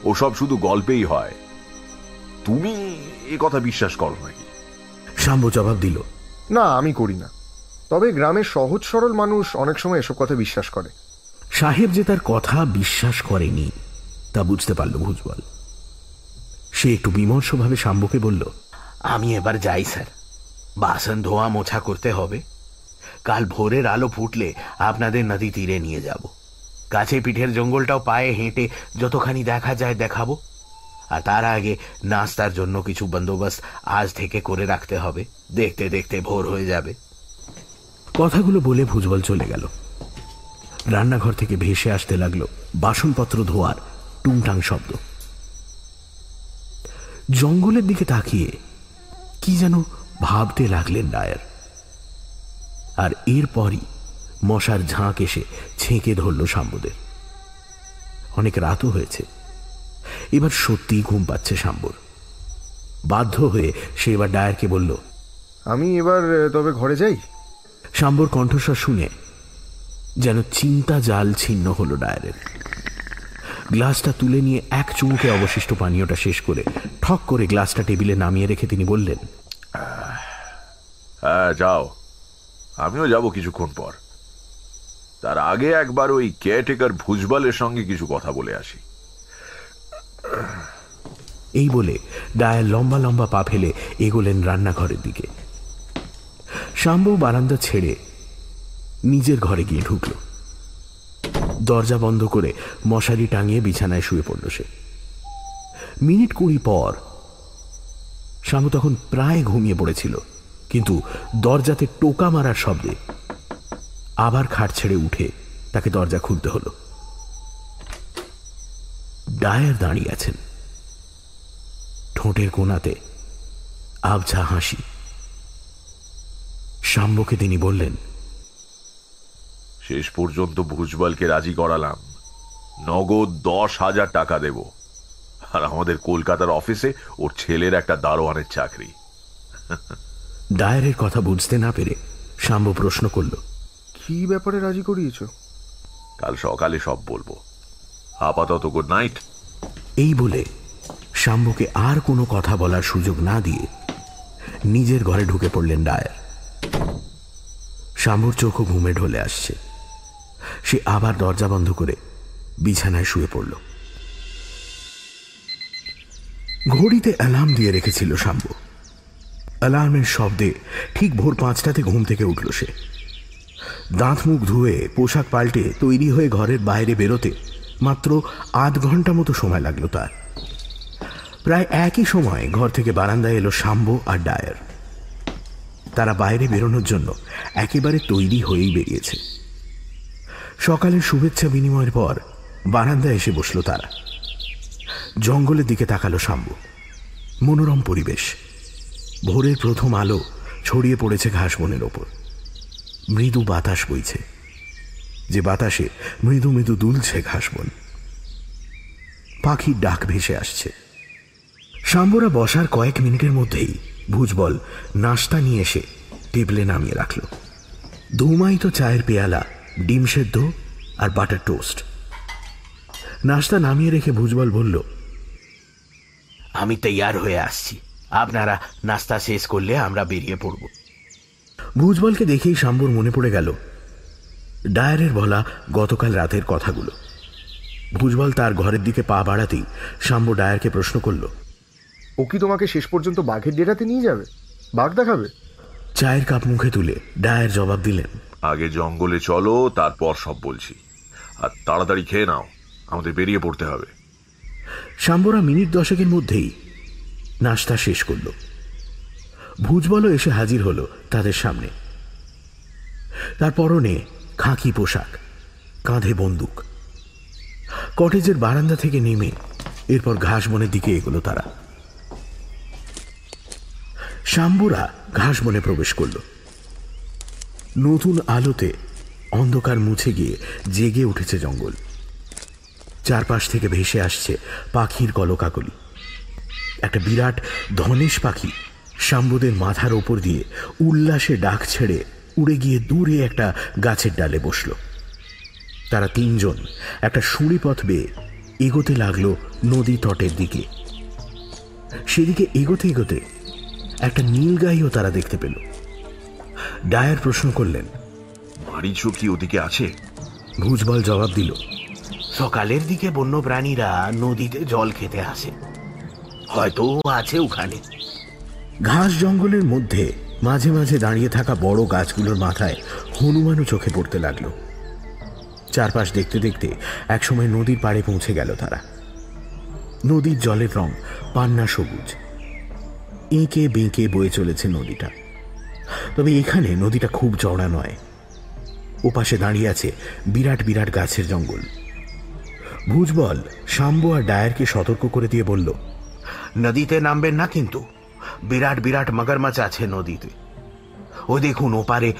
S4: ওসব শুধু গল্পেই হয়। তুমি এ কথা বিশ্বাস করো নাকি?
S3: শাম্ব জবাব দিল
S6: না আমি করি না। তবে গ্রামের সহজ সরল মানুষ অনেক সময় এসব কথা বিশ্বাস করে।
S3: সাহেব যে তার কথা বিশ্বাস করেনি তা বুঝতে পারল ভুজবল। সে একটু বিমর্ষভাবে শাম্বকে বলল
S5: আমি এবার যাই স্যার। বাসন ধোয়া মোছা করতে হবে। কাল ভোরের আলো ফুটলে আপনাদের নদী তীরে নিয়ে যাব। কাছে পিঠের জঙ্গলটাও পায়ে হেঁটে যতখানি দেখা যায় দেখাবো। আর তার আগে নাস্তার জন্য কিছু বন্দোবস্ত আজ থেকে করে রাখতে হবে। দেখতে দেখতে ভোর হয়ে যাবে।
S3: কথাগুলো বলে ভুজবল চলে গেল। রান্নাঘর থেকে ভেসে আসতে লাগল বাসনপত্র ধোয়ার টুংটাং শব্দ। জঙ্গলের দিকে তাকিয়ে কি যেন ভাবতে লাগলেন ডায়ার আর এরপরই মশার ঝাঁক এসে ছেঁকে ধরল শাম্বদের। অনেক রাতও হয়েছে। এবার সত্যিই ঘুম পাচ্ছে শাম্বর। বাধ্য হয়ে সে এবার ডায়ারকে বলল
S6: আমি এবার তবে ঘরে যাই?
S3: শাম্বর কণ্ঠস্বর শুনে যেন চিন্তা জাল ছিন্ন হলো ডায়ারের গ্লাসটা তুলে নিয়ে এক চুমুকে অবশিষ্ট পানীয়টা শেষ করে ঠক করে গ্লাসটা টেবিলে নামিয়ে রেখে তিনি বললেন
S4: হ্যাঁ যাও। আমিও যাব কিছুক্ষণ পর। তার আগে একবার ওই কেয়ারটেকার ভুজবালের সঙ্গে কিছু কথা বলে আসি।
S3: এই বলে ডায়ার লম্বা লম্বা পা ফেলে এগোলেন রান্নাঘরের দিকে। শাম্বু বারান্দা ছেড়ে নিজের ঘরে গিয়ে ঢুকল। দরজা বন্ধ করে মশারি টাঙিয়ে বিছানায় শুয়ে পড়ল সে। মিনিট কুড়ি পর শাম্বু তখন প্রায় ঘুমিয়ে পড়েছিল। কিন্তু দরজাতে টোকা মারার শব্দে আবার খাট ছেড়ে উঠে তাকে দরজা খুলতে হলো। ডায়ার দাঁড়িয়ে আছেন। ঠোঁটের কোণাতে আবছা হাসি। শাম্বকে তিনি বললেন,
S4: শেষ পর্যন্ত ভুজবালকে রাজি করালাম। নগদ দশ হাজার টাকা দেব। আর আমাদের কলকাতার অফিসে ওর ছেলের একটা দারোয়ানের চাকরি।
S3: ডায়ারের কথা বুঝতে না পেরে শাম্ব প্রশ্ন করল
S6: কি ব্যাপারে রাজি করিয়েছো?
S4: কাল সকালে সব বলব। আপাতত গুড নাইট
S3: এই বলে শাম্বকে আর কোনো কথা বলার সুযোগ না দিয়ে নিজের ঘরে ঢুকে পড়লেন ডায়ার। শাম্বুর চোখও ঘুমে ঢলে আসছে। সে আবার দরজা বন্ধ করে বিছানায় শুয়ে পড়ল। ঘড়িতে অ্যালার্ম দিয়ে রেখেছিল শাম্বু। অ্যালার্মের শব্দে ঠিক ভোর পাঁচটাতে ঘুম থেকে উঠল সে। দাঁত মুখ ধুয়ে পোশাক পাল্টে তৈরি হয়ে ঘরের বাইরে বেরোতে মাত্র আধ ঘণ্টা মতো সময় লাগল তার। প্রায় একই সময় ঘর থেকে বারান্দায় এলো শাম্ব আর ডায়ার। তারা বাইরে বেরোনোর জন্য একেবারে তৈরি হয়েই বেরিয়েছে। সকালের শুভেচ্ছা বিনিময়ের পর বারান্দায় এসে বসল তারা। জঙ্গলের দিকে তাকালো শাম্ব মনোরম পরিবেশ। ভোরের প্রথম আলো ছড়িয়ে পড়েছে ঘাস বনের ওপর। মৃদু বাতাস বইছে। যে বাতাসে মৃদু মৃদু দুলছে ঘাসবন। পাখির ডাক ভেসে আসছে। শাম্বরা বসার কয়েক মিনিটের মধ্যেই ভুজবল নাস্তা নিয়ে এসে টেবিলে নামিয়ে রাখল। ধুমায়িত চায়ের পেয়ালা, ডিম সেদ্ধ আর বাটার টোস্ট। নাস্তা নামিয়ে রেখে ভুজবল বলল,
S5: আমি তৈয়ার হয়ে আসছি। আপনারা নাস্তা শেষ করলে আমরা বেরিয়ে পড়ব।
S3: ভুজবলকে দেখেই শাম্বুর মনে পড়ে গেল ডায়ারের বলা গতকাল রাতের কথাগুলো। ভুজবল তার ঘরের দিকে পা বাড়াতেই শাম্বু ডায়ারকে প্রশ্ন করল
S6: ও কি তোমাকে শেষ পর্যন্ত বাঘের ডেরাতে নিয়ে যাবে? বাঘ দেখাবে?
S3: চায়ের কাপ মুখে তুলে ডায়ার জবাব দিলেন
S4: আগে জঙ্গলে চলো তারপর সব বলছি। আর তাড়াতাড়ি খেয়ে নাও আমাদের বেরিয়ে পড়তে হবে।
S3: শাম্বরা মিনিট দশেকের মধ্যেই নাস্তা শেষ করল। ভুজবলও এসে হাজির হলো তাদের সামনে। তার পরনে খাকি পোশাক, কাঁধে বন্দুক। কটেজের বারান্দা থেকে নেমে এরপর ঘাস বনের দিকে এগোলো তারা। শাম্বুরা ঘাস বনে প্রবেশ করল। নতুন আলোতে অন্ধকার মুছে গিয়ে জেগে উঠেছে জঙ্গল। চারপাশ থেকে ভেসে আসছে পাখির কলকাকলি। একটা বিরাট ধনেশ পাখি শাম্বদের মাথার ওপর দিয়ে উল্লাসে ডাক ছেড়ে উড়ে গিয়ে দূরে একটা গাছের ডালে বসল। তারা তিনজন একটা সুড়িপথ বেয়ে এগোতে লাগল নদী তটের দিকে। সেদিকে এগোতে এগোতে একটা নীলগাইও তারা দেখতে পেল। ডায়ার প্রশ্ন করলেন
S4: মারিচও কি ওদিকে আছে?
S3: ভুজবল জবাব দিল
S5: সকালের দিকে বন্য প্রাণীরা নদীতে জল খেতে আসে। হয়তো আছে ওখানে।
S3: ঘাস জঙ্গলের মধ্যে মাঝে মাঝে দাঁড়িয়ে থাকা বড় গাছগুলোর মাথায় হনুমানও চোখে পড়তে লাগল। চারপাশ দেখতে দেখতে একসময় নদীর পাড়ে পৌঁছে গেল তারা। নদীর জলের রং পান্না সবুজ। এঁকে বেঁকে বয়ে চলেছে নদীটা। তবে এখানে নদীটা খুব চওড়া নয়। ওপাশে দাঁড়িয়ে আছে বিরাট বিরাট গাছের জঙ্গল। ভুজবল, শাম্বু আর ডায়ারকে সতর্ক করে দিয়ে বলল
S5: নদীতে নামবেন না কিন্তু। বিরাট বিরাট মগরমাছ আছে নদীতে। ও দেখুন, ওপারে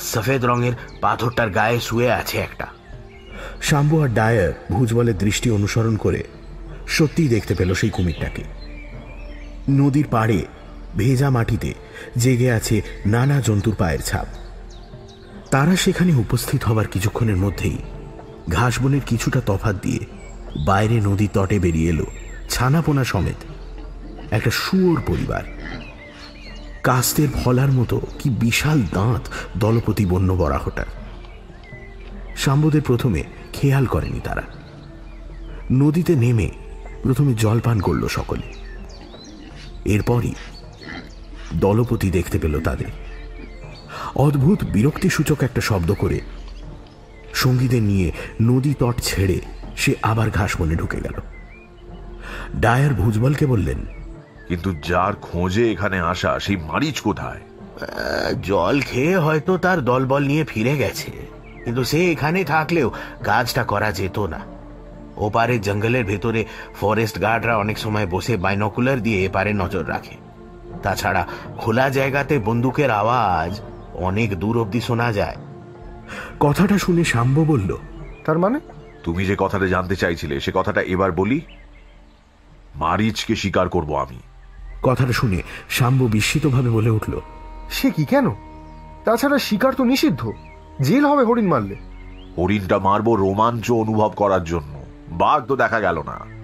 S5: সফেদ রঙের পাথরটার গায়ে শুয়ে আছে একটা।
S3: শাম্বু আর ডায়ার ভুজবলের দৃষ্টি অনুসরণ করে সত্যিই দেখতে পেল সেই কুমিরটাকে। নদীর পাড়ে, ভেজা মাটিতে জেগে আছে নানা জন্তুর পায়ের ছাপ। তারা সেখানে উপস্থিত হবার কিছুক্ষণের মধ্যেই ঘাসবনের কিছুটা তফাত দিয়ে বাইরে নদীর তটে বেরিয়ে এলো। ছানাপোনা সমেত। একটা শুয়োর পরিবার। কাস্তের ফলার মতো কি বিশাল দাঁত দলপতি বন্য বরাহটার শাম্বদের প্রথমে খেয়াল করেনি তারা। নদীতে নেমে প্রথমে জলপান করল সকলে। এরপরই দলপতি দেখতে পেল তাদের। অদ্ভুত বিরক্তিসূচক একটা শব্দ করে সঙ্গীদের নিয়ে নদী তট ছেড়ে সে আবার ঘাস বনে ঢুকে গেল। ডায়ার ভুজবলকে বললেন
S4: কিন্তু যার খোঁজে এখানে আসা সেই মারিচ কোথায়?
S5: আহ, জল খেয়ে হয়তো তার দলবল নিয়ে ফিরে গেছে। কিন্তু সে এখানে থাকলেও কাজটা করা যেত না। ওপারে জঙ্গলের ভেতরে ফরেস্ট গার্ডরা অনেক সময় বসে বাইনকুলার দিয়ে এপারে নজর রাখে। তাছাড়া খোলা জায়গাতে বন্দুকের আওয়াজ অনেক দূর অবধি শোনা যায়।
S3: কথাটা শুনে শাম্ব বলল
S6: তার মানে?
S4: তুমি যে কথাটা জানতে চাইছিলে সে কথাটা এবার বলি। মারিচকে স্বীকার করব আমি।
S3: কথাটা শুনে শাম্ব বিস্মিতভাবে বলে উঠল
S6: সে কি কেন? তাছাড়া শিকার তো নিষিদ্ধ। জেল হবে হরিণ মারলে।
S4: হরিণটা মারবো রোমাঞ্চ অনুভব করার জন্য। বাঘ তো দেখা গেল না।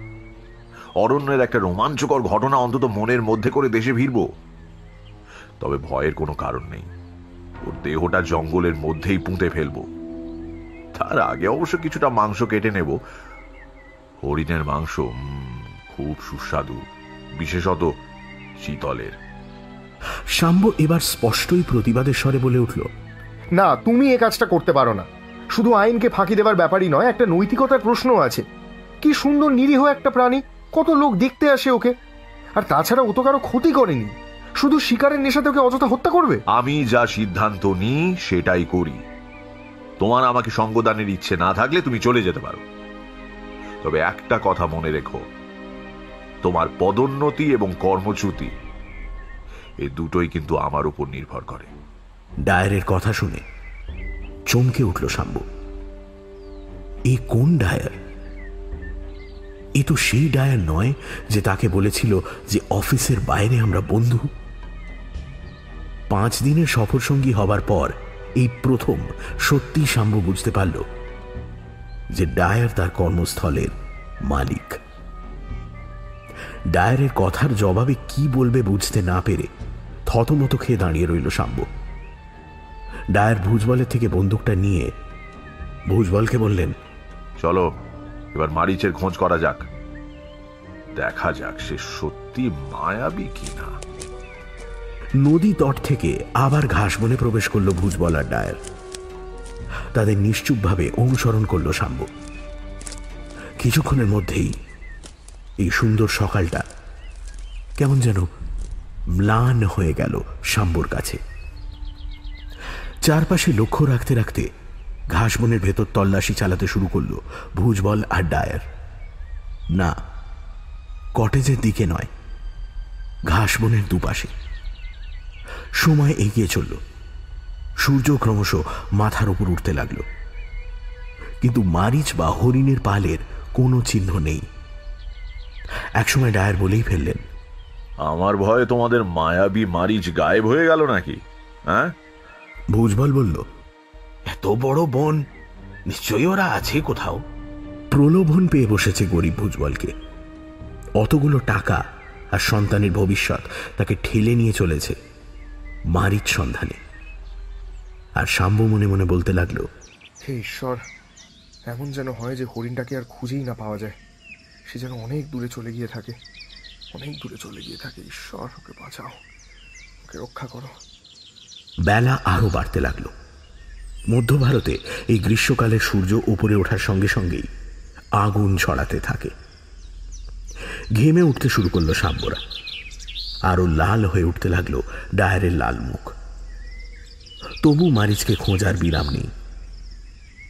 S4: অরণ্যের একটা রোমাঞ্চকর ঘটনা অন্তত মনের মধ্যে করে দেশে ফিরব। তবে ভয়ের কোনো কারণ নেই। ওর দেহটা জঙ্গলের মধ্যেই পুঁতে ফেলব। তার আগে অবশ্য কিছুটা মাংস কেটে নেব। হরিণের মাংস উম, খুব সুস্বাদু বিশেষত শীতলের।
S3: শাম্ব এবার স্পষ্টই প্রতিবাদের স্বরে বলে উঠল
S6: না তুমি এ কাজটা করতে পারো না। শুধু আইনকে ফাঁকি দেবার ব্যাপারই নয় একটা নৈতিকতার প্রশ্ন আছে। কি সুন্দর নিরীহ একটা প্রাণী কত লোক দেখতে আসে ওকে। আর তাছাড়া ও তো কারও ক্ষতি করেনি। শুধু শিকারের নেশাতে ওকে অযথা হত্যা করবে?
S4: আমি যা সিদ্ধান্ত নিই সেটাই করি। তোমার আমাকে সঙ্গদানের ইচ্ছে না থাকলে তুমি চলে যেতে পারো। তবে একটা কথা মনে রেখো তোমার পদোন্নতি এবং কর্মচ্যুতি। এ দুটোই কিন্তু আমার উপর নির্ভর করে।
S3: ডায়ারের কথা শুনে চমকে উঠল শাম্ব। এ কোন ডায়ার? এ তো সেই ডায়ার নয় যে তাকে বলেছিল যে অফিসের বাইরে আমরা বন্ধু। পাঁচ দিনের সফর সঙ্গী হবার পর এই প্রথম সত্যি শাম্ব বুঝতে পারল যে ডায়ার তার কর্মস্থলের মালিক। ডায়ারের কথার জবাবে কি বলবে বুঝতে না পেরে থতমত খেয়ে দাঁড়িয়ে রইল শাম্ব। ডায়ার ভুজবলের থেকে বন্দুকটা নিয়ে ভুজবলকে বললেন
S4: চলো এবার মারিচের খোঁজ করা যাক। দেখা যাক সে সত্যি মায়াবী কিনা।
S3: নদী তট থেকে আবার ঘাস বনে প্রবেশ করল ভুজবল আর ডায়ার। তাদের নিশ্চুপভাবে অনুসরণ করল শাম্ব। কিছুক্ষণের মধ্যেই এই সুন্দর সকালটা কেমন যেন ম্লান হয়ে গেল শাম্বর কাছে। চারপাশে লক্ষ্য রাখতে রাখতে ঘাসবনের ভেতর তল্লাশি চালাতে শুরু করল ভুজবল আর ডায়ার। না, কটেজের দিকে নয়, ঘাসবনের দুপাশে। সময় এগিয়ে চলল। সূর্য ক্রমশ মাথার উপর উঠতে লাগল। কিন্তু মারিচ বা হরিণের পালের কোনো চিহ্ন নেই। একসময় ডায়ার বলেই ফেললেন
S4: আমার ভয়ে তোমাদের মায়াবী মারিচ গায়েব হয়ে গেল নাকি? হ্যাঁ?
S3: ভুজবল বলল
S5: এত বড় বন নিশ্চয়ই ওরা আছে কোথাও।
S3: প্রলোভন পেয়ে বসেছে গরিব ভুজবলকে। অতগুলো টাকা আর সন্তানের ভবিষ্যৎ তাকে ঠেলে নিয়ে চলেছে মারিচ সন্ধানে। আর শাম্বু মনে মনে বলতে লাগল
S6: হে ঈশ্বর এমন যেন হয় যে হরিণটাকে আর খুঁজেই না পাওয়া যায়। সে যেন অনেক দূরে চলে গিয়ে থাকে। অনেক দূরে চলে গিয়ে থাকে। ঈশ্বর, ওকে বাঁচাও। ওকে রক্ষা করো।
S3: বেলা আরও বাড়তে লাগল। মধ্য ভারতে এই গ্রীষ্মকালে সূর্য উপরে ওঠার সঙ্গে সঙ্গেই আগুন ছড়াতে থাকে। ঘেমে উঠতে শুরু করল সাম্বরা। আরও লাল হয়ে উঠতে লাগল ডায়ারের লাল মুখ। তবু মারিচকে খোঁজার বিরাম নেই।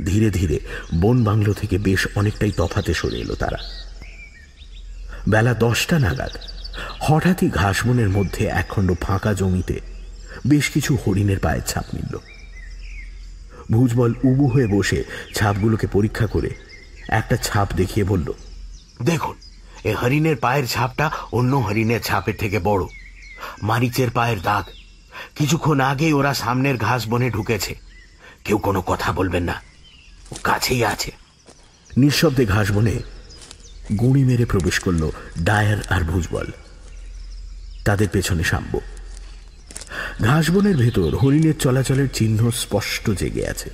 S3: ধীরে ধীরে বন বাংলো থেকে বেশ অনেকটাই তফাতে সরে এলো তারা। বেলা দশটা নাগাদ। হঠাৎই ঘাসবনের মধ্যে একখণ্ড ফাঁকা জমিতে বেশ কিছু হরিণের পায়ের ছাপ মিলল ভুজবল উবু হয়ে বসে ছাপগুলোকে পরীক্ষা করে একটা ছাপ দেখিয়ে বলল,
S5: দেখুন, এ হরিণের পায়ের ছাপটা অন্য হরিণের ছাপের থেকে বড়। মারিচের পায়ের দাগ। কিছুক্ষণ আগে ওরা সামনের ঘাস বনে ঢুকেছে। কেউ কোনো কথা বলবেন না। কাছেই আছে।
S3: নিঃশব্দে ঘাসবনে গুঁড়ি মেরে প্রবেশ করল ডায়ার আর ভুজবল। তাদের পেছনে সাম্ব ঘাসবনের ভেতর হরিণের চলাচলের চিহ্ন স্পষ্ট জেগে আছে।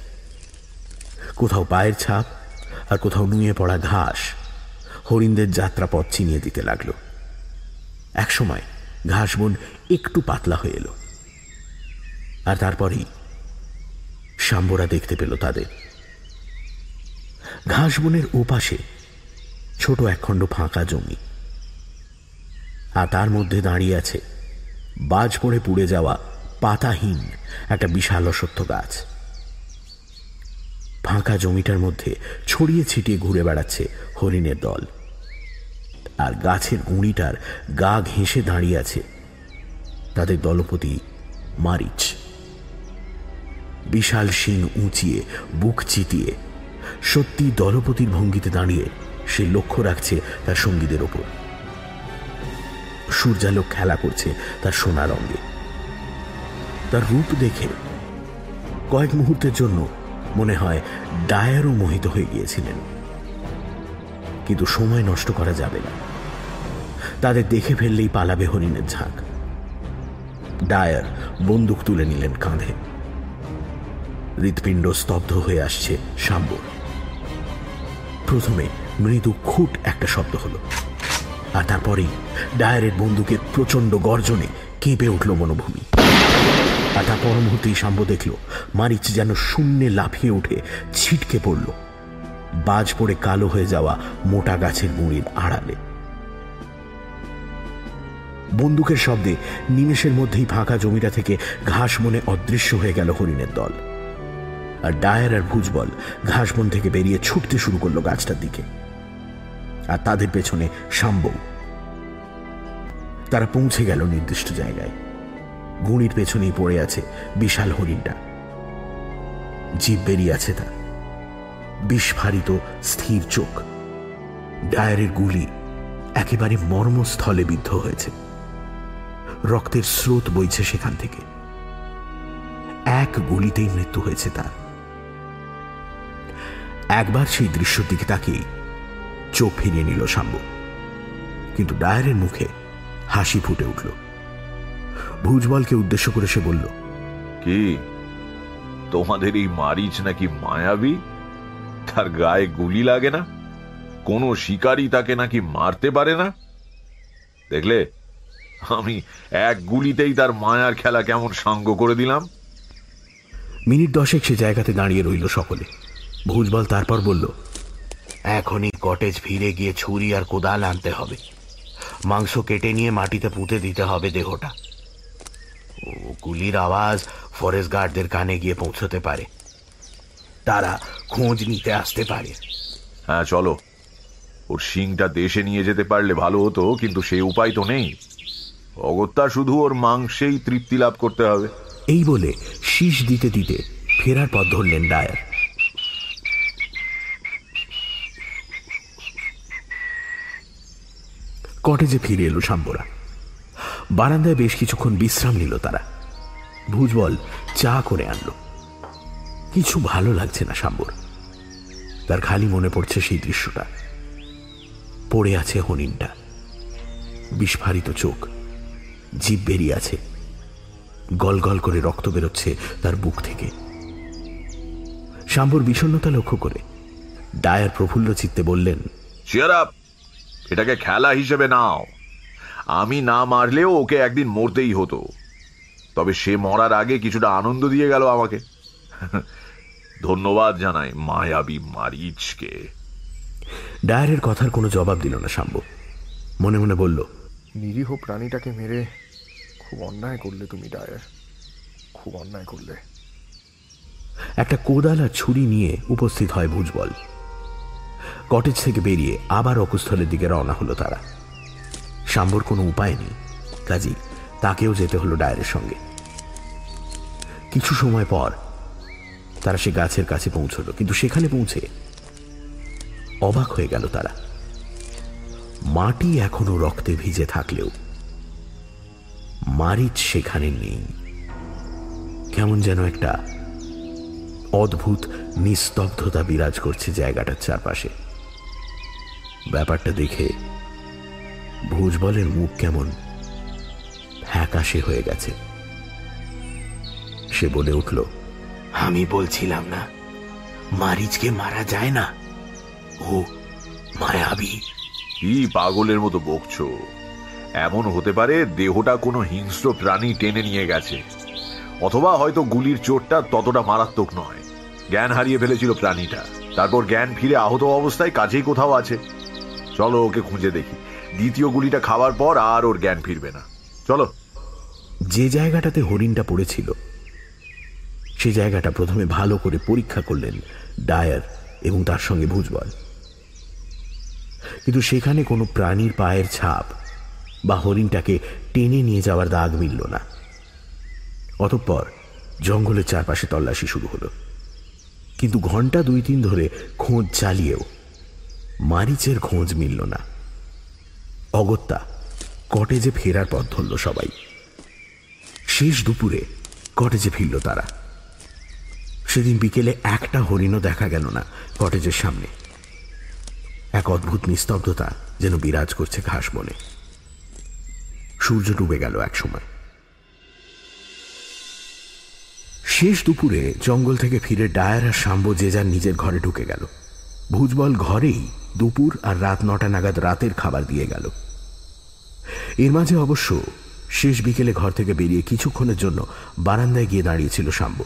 S3: কোথাও পায়ের ছাপ আর কোথাও নুয়ে পড়া ঘাস হরিণদের যাত্রাপথ চিনিয়ে দিতে লাগল। একসময় ঘাসবন একটু পাতলা হয়ে এলো। আর তারপরেই সাম্বরা দেখতে পেল তাদের। ঘাসবনের ওপাশে ছোট একখণ্ড ফাঁকা জমি। আর তার মধ্যে দাঁড়িয়ে আছে বাজ পড়ে পুড়ে যাওয়া পাতাহীন একটা বিশাল অসত্য গাছ। ফাঁকা জমিটার মধ্যে ছড়িয়ে ছিটিয়ে ঘুরে বেড়াচ্ছে হরিণের দল। আর গাছের গুঁড়িটার গা ঘেঁষে দাঁড়িয়ে আছে তাদের দলপতি মারিচ। বিশাল শিং উঁচিয়ে বুক চিতিয়ে সত্যি দলপতির ভঙ্গিতে দাঁড়িয়ে সে লক্ষ্য রাখছে তার সঙ্গীদের ওপর। সূর্যালোক খেলা করছে তার সোনা রঙে। তার রূপ দেখে কয়েক মুহূর্তের জন্য মনে হয় ডায়ারও মোহিত হয়ে গিয়েছিলেন। কিন্তু সময় নষ্ট করা যাবে না। তাদের দেখে ফেললেই পালাবে হরিণের ঝাঁক। ডায়ার বন্দুক তুলে নিলেন কাঁধে। হৃৎপিণ্ড স্তব্ধ হয়ে আসছে শাম্বর। প্রথমে মৃদু খুট একটা শব্দ হলো। আর তারপরেই ডায়ারের বন্দুকের প্রচণ্ড গর্জনে কেঁপে উঠল মনোভূমি আর তার পর মুহূর্তেই শাম্ব দেখল, মারিচ যেন শূন্যে লাফিয়ে উঠে ছিটকে পড়ল। বাজ পড়ে কালো হয়ে যাওয়া মোটা গাছের গুঁড়ির আড়ালে। বন্দুকের শব্দে নিমেষের মধ্যেই ফাঁকা জমিটা থেকে ঘাস মনে অদৃশ্য হয়ে গেল হরিণের দল। আর ডায়ার আর ভুজবল ঘাসবন থেকে বেরিয়ে ছুটতে শুরু করল গাছটার দিকে। আর তাদের পেছনে শাম্ব। তারা পৌঁছে গেল নির্দিষ্ট জায়গায়। গুঁড়ির পেছনেই পড়ে আছে বিশাল হরিণটা। জীব বেরিয়ে আছে তার। বিস্ফারিত স্থির চোখ। ডায়ারের গুলি একেবারে মর্মস্থলে বিদ্ধ হয়েছে। রক্তের স্রোত বইছে সেখান থেকে। এক গুলিতেই মৃত্যু হয়েছে তার। একবার সেই দৃশ্যর দিকে তাকিয়ে চোখ ফিরিয়ে নিল শাম্ব। কিন্তু ডায়ারের মুখে হাসি ফুটে উঠল। ভুজবলকে উদ্দেশ্য করে সে বলল
S4: কি? তোমাদের এই মারিচ নাকি মায়াবী? তার গায়ে গুলি লাগে না? কোনো শিকারী তাকে নাকি মারতে পারে না? দেখলে আমি এক গুলিতেই তার মায়ার খেলা কেমন সাঙ্গ করে দিলাম।
S3: মিনিট দশেক সে জায়গাতে দাঁড়িয়ে রইল সকলে। ভুজবল তারপর বলল
S5: এখনই কটেজ ফিরে গিয়ে ছুরি আর কোদাল আনতে হবে। মাংস কেটে নিয়ে মাটিতে পুঁতে দিতে হবে দেহটা। ও গুলির আওয়াজ ফরেস্ট গার্ডদের কানে গিয়ে পৌঁছতে পারে। তারা খোঁজ নিতে আসতে পারে।
S4: হ্যাঁ চলো। ওর শিংটা দেশে নিয়ে যেতে পারলে ভালো হতো কিন্তু সেই উপায় তো নেই। অগত্যা শুধু ওর মাংসেই তৃপ্তি লাভ করতে হবে।
S3: এই বলে শীষ দিতে দিতে ফেরার পথ ধরলেন ডায়ার। কটেজে ফিরে এলো শাম্বরা। বারান্দায় বেশ কিছুক্ষণ বিশ্রাম নিল তারা। ভুজবল চা করে আনলো। কিছু ভালো লাগছে না শাম্বর। তার খালি মনে পড়ছে সেই দৃশ্যটা। পড়ে আছে হরিণটা বিস্ফারিত চোখ। জীব বেরিয়ে আছে। গল গল করে রক্ত বেরোচ্ছে তার বুক থেকে। শাম্বর বিষণ্নতা লক্ষ্য করে। ডায়ার প্রফুল্ল চিত্তে বললেন
S4: চেয়ার আপ এটাকে খেলা হিসেবে নাও। আমি না মারলেও ওকে একদিন মরতেই হতো। তবে সে মরার আগে কিছুটা আনন্দ দিয়ে গেল আমাকে। ধন্যবাদ জানাই মায়াবী মারিচকে।
S3: ডায়ারের কথার কোনো জবাব দিল না শাম্ব। মনে মনে বলল
S6: নিরীহ প্রাণীটাকে মেরে খুব অন্যায় করলে তুমি ডায়ার। খুব অন্যায় করলে।
S3: একটা কোদাল আর ছুরি নিয়ে উপস্থিত হয় ভুজবল। কটেজ থেকে বেরিয়ে আবার অকুস্থলের দিকে রওনা হলো তারা। শাম্বর কোনো উপায় নেই। কাজী, তাকেও যেতে হলো ডায়ারের সঙ্গে। কিছু সময় পর তারা সে গাছের কাছে পৌঁছলো, কিন্তু সেখানে পৌঁছে অবাক হয়ে গেল তারা। মাটি এখনও রক্তে ভিজে থাকলেও মারিচ সেখানে নেই। কেমন যেন একটা অদ্ভুত নিস্তব্ধতা বিরাজ করছে জায়গাটার চারপাশে। ব্যাপারটা দেখে ভুজবলের মুখ কেমন ফ্যাকাশে হয়ে গেছে। সে বলে উঠল
S5: আমি বলছিলাম না মারিচকে মারা যায় না। ও মায়াবী।
S4: কি পাগলের মতো বকছো? এমন হতে পারে দেহটা কোনো হিংস্র প্রাণী টেনে নিয়ে গেছে। অথবা হয়তো গুলির চোটটা ততটা মারাত্মক নয়। জ্ঞান হারিয়ে ফেলেছিল প্রাণীটা। তারপর জ্ঞান ফিরে আহত অবস্থায় কাজেই কোথাও আছে। চলো ওকে খুঁজে দেখি। দ্বিতীয় গুলিটা খাওয়ার পর আর ওর জ্ঞান ফিরবে না। চলো।
S3: যে জায়গাটাতে হরিণটা পড়েছিল, সে জায়গাটা প্রথমে ভালো করে পরীক্ষা করলেন ডায়ার এবং তার সঙ্গে ভুজবল। কিন্তু সেখানে কোনো প্রাণীর পায়ের ছাপ বা হরিণটাকে টেনে নিয়ে যাওয়ার দাগ মিলল না। অতঃপর জঙ্গলের চারপাশে তল্লাশি শুরু হলো। কিন্তু ঘণ্টা দুই তিন ধরে খোঁজ চালিয়েও মারিচের খোঁজ মিলল না। অগত্যা কটেজে ফেরার পথ ধরল সবাই। শেষ দুপুরে কটেজে ফিরল তারা। সেদিন বিকেলে একটা হরিণও দেখা গেল না কটেজের সামনে। এক অদ্ভুত নিস্তব্ধতা যেন বিরাজ করছে ঘাস বনে সূর্য ডুবে গেল এক সময়। শেষ দুপুরে জঙ্গল থেকে ফিরে ডায়ার আর শাম্ব যে যার নিজের ঘরে ঢুকে গেল। ভুজবল ঘরেই দুপুর আর রাত নটা নাগাদ রাতের খাবার দিয়ে গেল। এর মাঝে অবশ্য শেষ বিকেলে ঘর থেকে বেরিয়ে কিছুক্ষণের জন্য বারান্দায় গিয়ে দাঁড়িয়েছিল শাম্ব।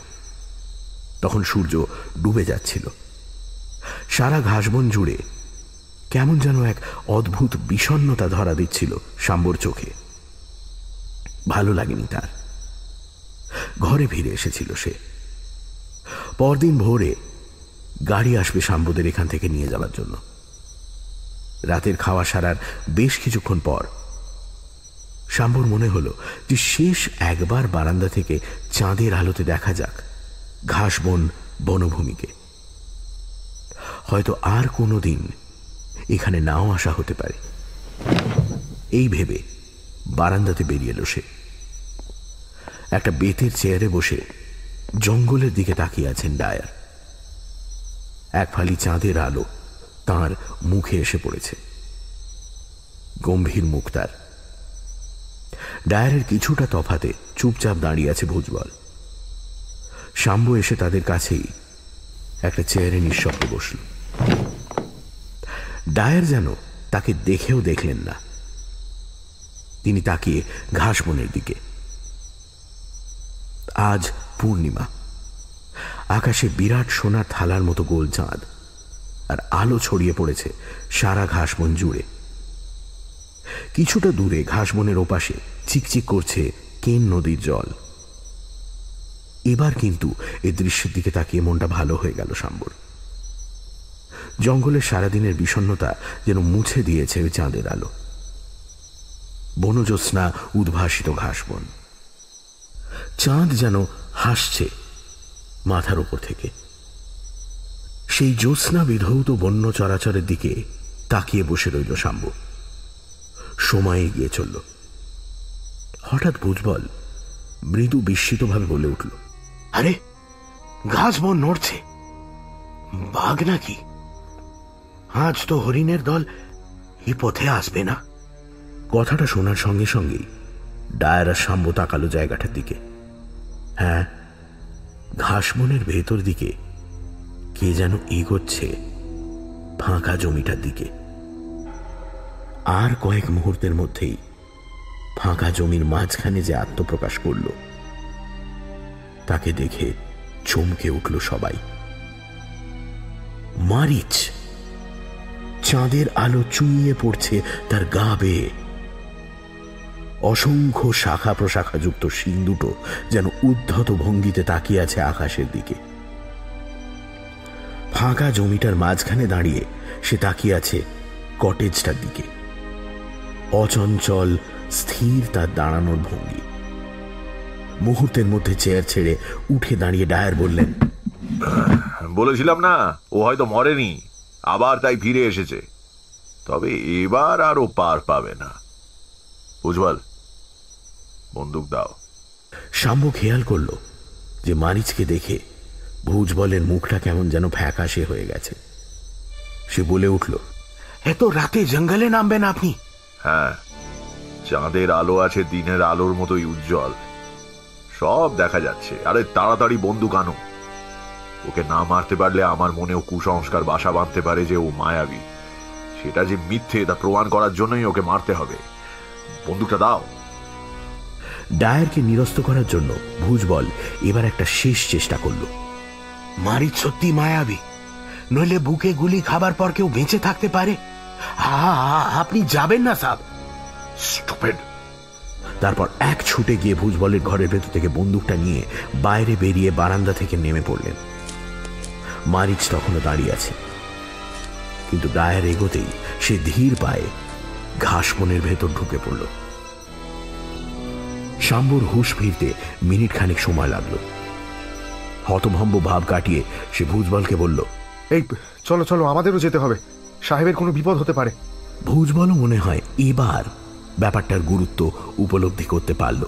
S3: তখন সূর্য ডুবে যাচ্ছিল। সারা ঘাসবন জুড়ে কেমন যেন এক অদ্ভুত বিষণ্নতা ধরা দিচ্ছিল শাম্বর চোখে। ভালো লাগেনি তার। ঘরে ফিরে এসেছিল সে। পরদিন ভোরে গাড়ি আসবে শাম্বদের এখান থেকে নিয়ে যাওয়ার জন্য। রাতের খাওয়া সারার বেশ কিছুক্ষণ পর। শাম্বর মনে হলো যে শেষ একবার বারান্দা থেকে চাঁদের আলোতে দেখা যাক ঘাস বন বনভূমিকে। হয়তো আর কোনো দিন এখানে নাও আসা হতে পারে। এই ভেবে বারান্দাতে বেরিয়ে এলো সে। একটা বেতের চেয়ারে বসে জঙ্গলের দিকে তাকিয়ে আছেন ডায়ার। এক ফালি চাঁদের আলো তার মুখে এসে পড়েছে। গম্ভীর মুখ তার। ডায়ারের কিছুটা তফাতে চুপচাপ দাঁড়িয়ে আছে ভুজবল। শাম্ব এসে তাদের কাছেই একটা চেয়ারে নিঃশব্দ বসল। ডায়ার যেন তাকে দেখেও দেখলেন না। তিনি তাকিয়ে ঘাস বনের দিকে। আজ পূর্ণিমা। আকাশে বিরাট সোনার থালার মতো গোল চাঁদ। আর আলো ছড়িয়ে পড়েছে সারা ঘাসবন জুড়ে কিছুটা দূরে ঘাসবনের ওপাশে চিকচিক করছে কেন নদীর জল। এবার কিন্তু এ দৃশ্যের দিকে তাকিয়ে মনটা ভালো হয়ে গেল শাম্বর জঙ্গলের সারাদিনের বিষণ্নতা যেন মুছে দিয়েছে ওই চাঁদের আলো। বনজ্যোৎস্না উদ্ভাসিত ঘাসবন। চাঁদ যেন হাসছে মাথার উপর থেকে। সেই জ্যোৎস্না বিধৌত বন্য চরাচরের দিকে তাকিয়ে বসে রইল শাম্ব সময় এগিয়ে চলল। হঠাৎ ভুজবল মৃদু বিস্মিতভাবে বলে উঠল,
S5: আরে, ঘাস বন নড়ছে। বাঘ নাকি? আজ তো হরিণের দল এ পথে আসবে না?
S3: কথাটা শোনার সঙ্গে সঙ্গেই ডায়ারা সাম্য তাকালো জায়গাটার দিকে। হ্যাঁ ঘাসমনের ভেতর দিকে কে যেন এগোচ্ছে ফাঁকা জমিটার দিকে। আর কয়েক মুহূর্তের মধ্যেই ফাঁকা জমির মাঝখানে যে আত্মপ্রকাশ করল, তাকে দেখে চমকে উঠল সবাই। মারিচ চাঁদের আলো চুইয়ে পড়ছে তার গা বেয়ে। অসংখ্য শাখা প্রশাখা যুক্ত শিং দুটো যেন উদ্ধত ভঙ্গিতে তাকিয়ে আছে আকাশের দিকে। ফাঁকা জমিটার মাঝখানে দাঁড়িয়ে সে তাকিয়ে আছে কটেজটার দিকে। অচঞ্চল স্থির তার দাঁড়ানোর ভঙ্গি। মুহূর্তের মধ্যে চেয়ার ছেড়ে উঠে দাঁড়িয়ে ডায়ার বললেন
S4: বলেছিলাম না ও হয়তো মরেনি আবার তাই ফিরে এসেছে। তবে এবার আর ও পার পাবে না। উজ্জ্বল বন্দুক দাও।
S3: শাম্ব খেয়াল করল যে মারিচকে দেখে ভুজবলের মুখটা কেমন যেন ফ্যাকাশে হয়ে গেছে। সে বলে উঠল
S5: এত রাতে জঙ্গলে নামবেন আপনি?
S4: হ্যাঁ চাঁদের আলো আছে দিনের আলোর মতোই উজ্জ্বল। সব দেখা যাচ্ছে। আরে তাড়াতাড়ি বন্দুক আনো। ওকে না মারতে পারলে আমার মনেও কুসংস্কার বাসা বাঁধতে পারে যে ও মায়াবী। সেটা যে মিথ্যে তা প্রমাণ করার জন্যই ওকে মারতে হবে। বন্দুকটা দাও।
S3: ডায়ারকে নিরস্ত করার জন্য ভুজবল এবার একটা শেষ চেষ্টা করল।
S5: মারিচ সত্যি মায়াবী। নইলে বুকে গুলি খাবার পর কেউ বেঁচে থাকতে পারে। আপনি যাবেন না, সাব।
S4: স্টুপিড।
S3: তারপর এক ছুটে গিয়ে ভুজবলের ঘরের ভেতর থেকে বন্দুকটা নিয়ে বাইরে বেরিয়ে বারান্দা থেকে নেমে পড়লেন। মারিচ তখনও দাঁড়িয়ে আছে। কিন্তু ডায়ার এগোতেই সে ধীর পায়ে ঘাস বনের ভেতর ঢুকে পড়ল। শাম্বুর হুশ ফিরতে মিনিট খানিক সময় লাগল। হতভম্ব ভাব কাটিয়ে সে ভুজবলকে বলল,
S6: এই, চলো চলো, আমাদেরও যেতে হবে। সাহেবের কোনো বিপদ হতে পারে।
S3: ভুজবলও মনে হয় এবার ব্যাপারটার গুরুত্ব উপলব্ধি করতে পারল।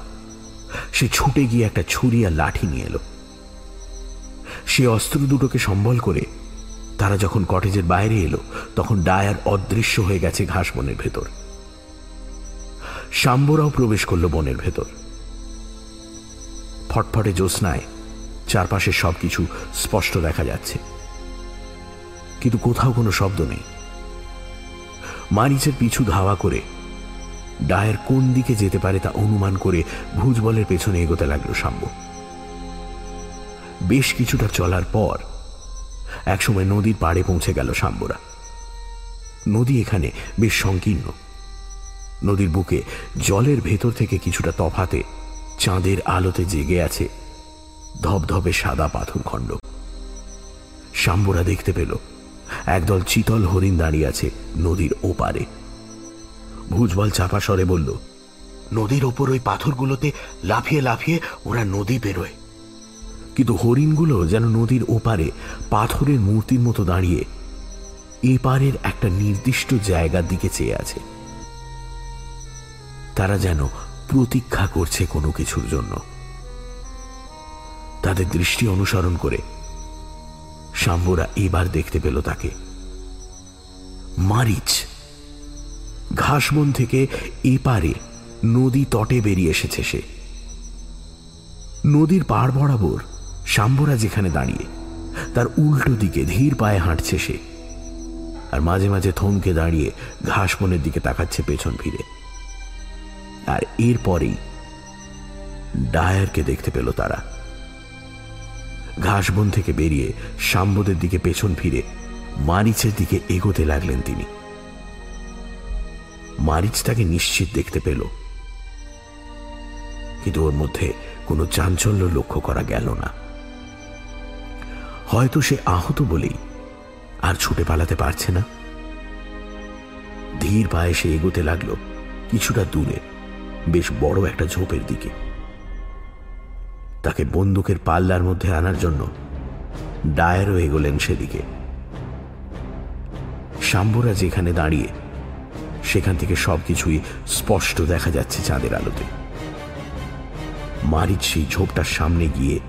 S3: সে ছুটে গিয়ে একটা ছুরি আর লাঠি নিয়ে এলো। সে অস্ত্র দুটোকে সম্বল করে তারা যখন কটেজের বাইরে এলো, তখন ডায়ার অদৃশ্য হয়ে গেছে ঘাস বনের ভেতর। শাম্বরাও প্রবেশ করল বনের ভেতর। ফটফটে জ্যোৎস্নায় চারপাশের সবকিছু স্পষ্ট দেখা যাচ্ছে। কিন্তু কোথাও কোনো শব্দ নেই। মারিচের পিছু ধাওয়া করে ডায়ের কোন দিকে যেতে পারে তা অনুমান করে ভুজবলের পেছনে এগোতে লাগল শাম্ব। বেশ কিছুটা চলার পর একসময় নদীর পাড়ে পৌঁছে গেল শাম্বরা। নদী এখানে বেশ সংকীর্ণ। নদীর বুকে জলের ভেতর থেকে কিছুটা তফাতে চাঁদের আলোতে জেগে আছে ধবধবে সাদা পাথর খণ্ড শাম্বরা দেখতে পেল, একদল চিতল হরিণ দাঁড়িয়ে আছে নদীর ওপারে। ভুজবল চাপা স্বরে বলল,
S5: নদীর ওপর ওই পাথরগুলোতে লাফিয়ে লাফিয়ে ওরা নদী বেরোয়।
S3: কিন্তু হরিণগুলো যেন নদীর ওপারে পাথরের মূর্তির মতো দাঁড়িয়ে এপারের একটা নির্দিষ্ট জায়গার দিকে চেয়ে আছে। তারা যেন প্রতীক্ষা করছে কোনো কিছুর জন্য। তাদের দৃষ্টি অনুসরণ করে শাম্বরা এবার দেখতে পেল তাকে। মারিচ ঘাসবন থেকে এপারে নদী তটে বেরিয়ে এসেছে সে। নদীর পাড় বরাবর শাম্বরা যেখানে দাঁড়িয়ে, তার উল্টো দিকে ধীর পায়ে হাঁটছে সে আর মাঝে মাঝে থমকে দাঁড়িয়ে ঘাস বনের দিকে তাকাচ্ছে পেছন ফিরে। আর এরপরেই ডায়ারকে দেখতে পেল তারা। ঘাসবন থেকে বেরিয়ে শাম্বদের দিকে পেছন ফিরে মারিচের দিকে এগোতে লাগলেন তিনি। মারিচ তাকে নিশ্চিত দেখতে পেল। কিন্তু ওর মধ্যে কোনো চাঞ্চল্য লক্ষ্য করা গেল না। হয়তো সে আহত বলেই আর ছুটে পালাতে পারছে না। ধীর পায়ে সে এগোতে লাগল কিছুটা দূরে, বেশ বড় একটা ঝোপের দিকে। তাকে বন্দুকের পাল্লার মধ্যে আনার জন্য ডায়ারও এগোলেন সেদিকে। শাম্বরা যেখানে দাঁড়িয়ে, সেখান থেকে সবকিছুই স্পষ্ট দেখা যাচ্ছে চাঁদের আলোতে। মারিচ সেই ঝোপটার সামনে গিয়ে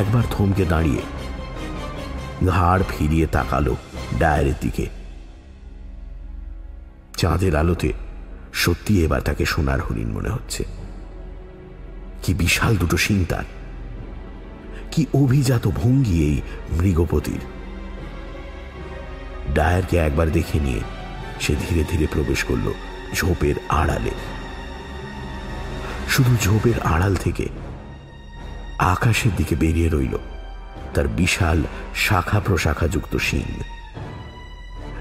S3: একবার থমকে দাঁড়িয়ে ঘাড় ফিরিয়ে তাকালো ডায়ারের দিকে। চাঁদের আলোতে সত্যি এবার তাকে সোনার হরিণ মনে হচ্ছে। কি বিশাল দুটো শিং তার কি অভিজাত ভঙ্গি এই মৃগপতির। ডায়ারকে একবার দেখে নিয়ে সে ধীরে ধীরে প্রবেশ করল ঝোপের আড়ালে। শুধু ঝোপের আড়াল থেকে আকাশের দিকে বেরিয়ে রইল তার বিশাল শাখা প্রশাখাযুক্ত শিং।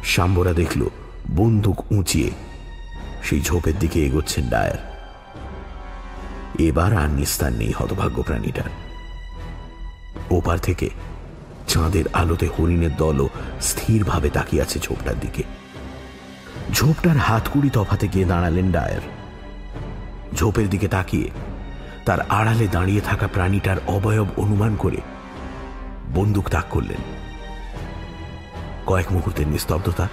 S3: সাম্বরা দেখল বন্দুক উঁচিয়ে সেই ঝোপের দিকে এগোচ্ছেন ডায়ার। এবার আর নিস্তার নেই হতভাগ্য প্রাণীটার ওপার থেকে চাঁদের আলোতে হরিণের দলও স্থিরভাবে তাকিয়ে আছে ঝোপটার দিকে। ঝোপটার হাতকুড়ি তফাতে গিয়ে দাঁড়ালেন ডায়ার। ঝোপের দিকে তাকিয়ে তার আড়ালে দাঁড়িয়ে থাকা প্রাণীটার অবয়ব অনুমান করে বন্দুক তাক করলেন। কয়েক মুহূর্তের নিস্তব্ধতা,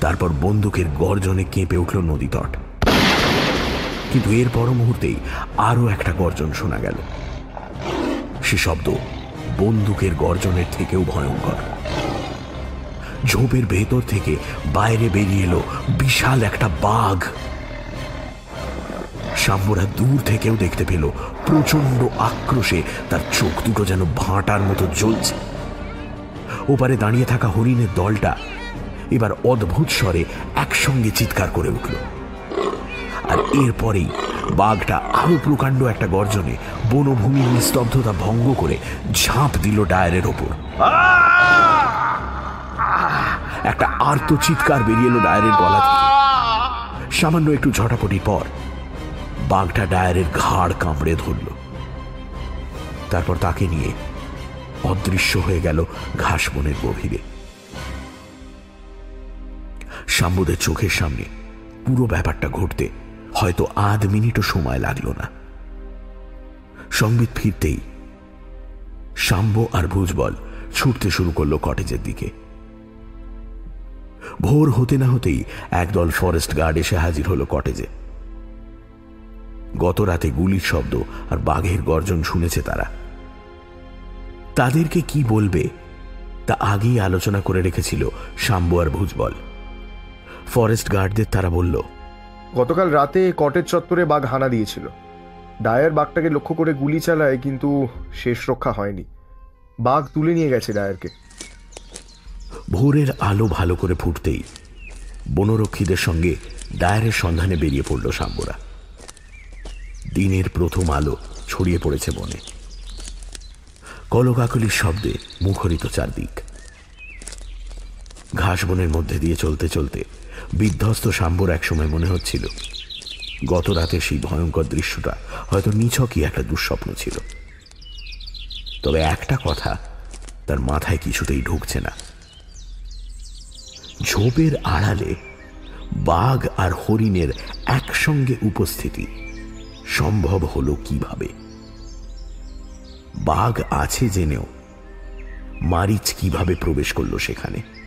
S3: তারপর বন্দুকের গর্জনে কেঁপে উঠল নদী তট কিন্তু এর পর মুহূর্তেই আরও একটা গর্জন শোনা গেল। সে শব্দ বন্দুকের গর্জনের থেকেও ভয়ঙ্কর। ঝোপের ভেতর থেকে বাইরে বেরিয়ে এলো বিশাল একটা বাঘ। সাম্যরা দূর থেকেও দেখতে পেল প্রচণ্ড আক্রোশে তার চোখ দুটো যেন ভাঁটার মতো জ্বলছে। ওপারে দাঁড়িয়ে থাকা হরিণের দলটা এবার অদ্ভুত স্বরে একসঙ্গে চিৎকার করে উঠল। আর এরপরেই বাঘটা আরও প্রকাণ্ড একটা গর্জনে বনভূমির নিস্তব্ধতা ভঙ্গ করে ঝাঁপ দিল ডায়ারের ওপর। একটা আর্ত চিৎকার বেরিয়ে এলো ডায়ারের গলা থেকে। সামান্য একটু ঝটাপটির পর বাঘটা ডায়ারের ঘাড় কামড়ে ধরল। তারপর তাকে নিয়ে অদৃশ্য হয়ে গেল ঘাস বনের গভীরে। শাম্বুদের চোখের সামনে পুরো ব্যাপারটা ঘটতে হয়তো আধ মিনিটও সময় লাগল না। সংবিত ফিরতেই শাম্ব আর ভুজবল ছুটতে শুরু করল কটেজের দিকে। ভোর হতে না হতেই একদল ফরেস্ট গার্ড এসে হাজির হলো কটেজে। গত রাতে গুলির শব্দ আর বাঘের গর্জন শুনেছে তারা। তাদেরকে কি বলবে তা আগেই আলোচনা করে রেখেছিল শাম্ব আর ভুজবল। ফরেস্ট গার্ডদের তারা বলল
S6: গতকাল রাতে কটেজ চত্বরে বাঘ হানা দিয়েছিল। ডায়ার বাঘটাকে লক্ষ্য করে গুলি চালায়, কিন্তু শেষ রক্ষা হয়নি। বাঘ তুলে নিয়ে গেছে ডায়ারকে।
S3: ভোরের আলো ভালো করে ফুটতেই বনরক্ষীদের সঙ্গে ডায়ারের সন্ধানে বেরিয়ে পড়ল শাম্বরা দিনের প্রথম আলো ছড়িয়ে পড়েছে বনে। কলকাকলির শব্দে মুখরিত চারদিক। ঘাস বনের মধ্যে দিয়ে চলতে চলতে বিধ্বস্ত শাম্বর একসময় মনে হচ্ছিল গত রাতে সেই ভয়ঙ্কর দৃশ্যটা হয়তো নিছকই একটা দুঃস্বপ্ন ছিল। তবে একটা কথা তার মাথায় কিছুতেই ঢুকছে না। ঝোপের আড়ালে বাঘ আর হরিণের একসঙ্গে উপস্থিতি সম্ভব হলো কীভাবে? বাঘ আছে জেনেও মারিচ কীভাবে প্রবেশ করল সেখানে?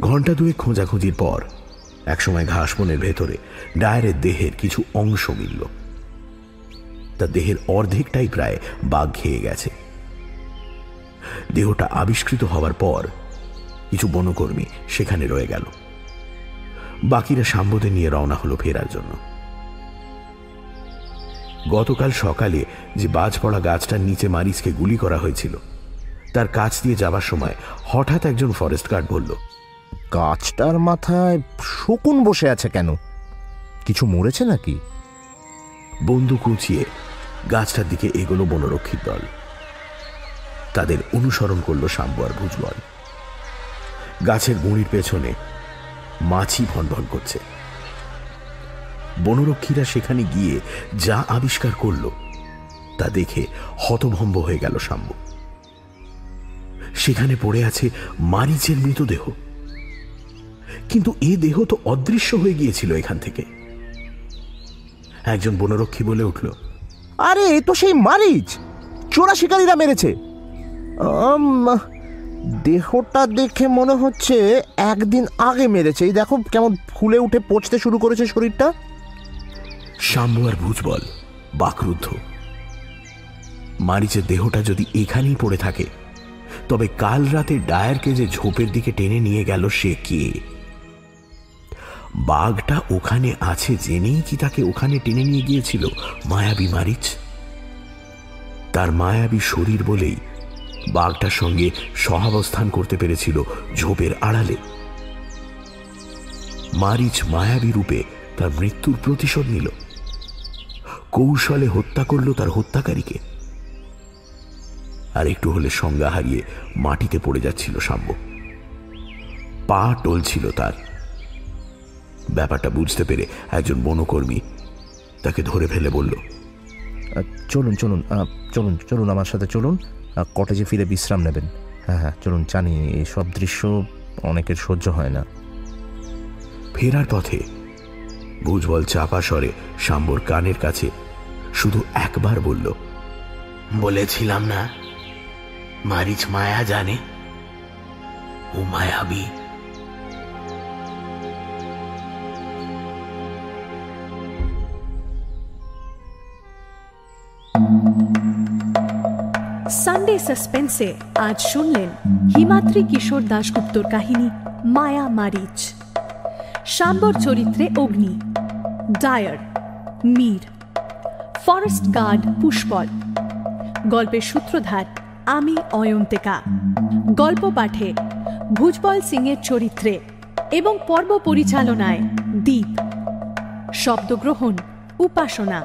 S3: ঘণ্টা দুয়ে খোঁজাখুঁজির পর একসময় ঘাস বনের ভেতরে ডায়ারের দেহের কিছু অংশ মিলল। তার দেহের অর্ধেকটাই প্রায় বাঘ খেয়ে গেছে। দেহটা আবিষ্কৃত হওয়ার পর কিছু বনকর্মী সেখানে রয়ে গেল। বাকিরা সাম্বদে নিয়ে রওনা হলো ফেরার জন্য। গতকাল সকালে যে বাজ পড়া গাছটার নিচে মারিচকে গুলি করা হয়েছিল, তার কাছ দিয়ে যাবার সময় হঠাৎ একজন ফরেস্ট গার্ড বলল
S7: গাছটার মাথায় শকুন বসে আছে কেন? কিছু মরেছে নাকি?
S3: বন্দুক উঁচিয়ে গাছটার দিকে এগোলো বনরক্ষীর দল। তাদের অনুসরণ করল শাম্বু আর ভুজবল। গাছের গুঁড়ির পেছনে মাছি ভনভন করছে। বনরক্ষীরা সেখানে গিয়ে যা আবিষ্কার করল, তা দেখে হতভম্ব হয়ে গেল শাম্বু। সেখানে পড়ে আছে মারিচের মৃতদেহ। কিন্তু এ দেহ তো অদৃশ্য হয়ে গিয়েছিল এখান থেকে। একজন বনরক্ষী বলে উঠল,
S7: আরে তো সেই মারিচ! চোরা শিকারীরা মেরেছে। দেহটা দেখে মনে হচ্ছে একদিন আগে মেরেছে। এই দেখো কেমন ফুলে উঠে পচতে শুরু করেছে শরীরটা।
S3: শাম্বু আর ভুজবল বাকরুদ্ধ। মারিচের দেহটা যদি এখানেই পড়ে থাকে, তবে কাল রাতে ডায়ারকে যে ঝোপের দিকে টেনে নিয়ে গেল সে কে? বাঘটা ওখানে আছে জেনেই কি তাকে ওখানে টেনে নিয়ে গিয়েছিল মায়াবী মারিচ? তার মায়াবী শরীর বলেই বাঘটার সঙ্গে সহাবস্থান করতে পেরেছিল ঝোপের আড়ালে। মারিচ মায়াবী রূপে তার মৃত্যুর প্রতিশোধ নিল। কৌশলে হত্যা করল তার হত্যাকারীকে। আর একটু হলে সংজ্ঞা হারিয়ে মাটিতে পড়ে যাচ্ছিল সাম্য। পা টলছিল তার। ব্যাপারটা বুঝতে পেরে একজন বনকর্মী তাকে ধরে ফেলে বলল
S7: চলুন চলুন চলুন চলুন আমার সাথে চলুন। কটেজে ফিরে বিশ্রাম নেবেন। হ্যাঁ হ্যাঁ চলুন জানি এইসব দৃশ্য অনেকের সহ্য হয় না।
S3: ফেরার পথে ভুজবল চাপা স্বরে শাম্বর কানের কাছে শুধু একবার বলল বলেছিলাম না মারিচ মায়া জানে ও মায়াবী
S2: সানডে সাসপেন্সে আজ শুনলেন হিমাদ্রি কিশোর দাশগুপ্তর কাহিনী মায়া মারিচ। সাম্বর চরিত্রে Agni. Dyer, Mir. Forest guard, Pushpal. গল্পের সূত্রধার, আমি অয়ন্তিকা। গল্প পাঠে ভুজবল সিংয়ের চরিত্রে এবং পর্ব পরিচালনায় দ্বীপ শব্দগ্রহণ, উপাসনা।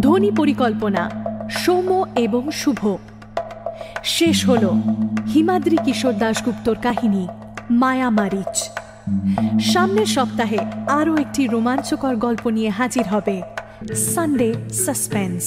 S2: ধ্বনি পরিকল্পনা, সৌম্য এবং শুভ। শেষ হল হিমাদ্রি কিশোর দাশগুপ্তর কাহিনী মায়া মারিচ সামনের সপ্তাহে আরও একটি রোমাঞ্চকর গল্প নিয়ে হাজির হবে সানডে সাসপেন্স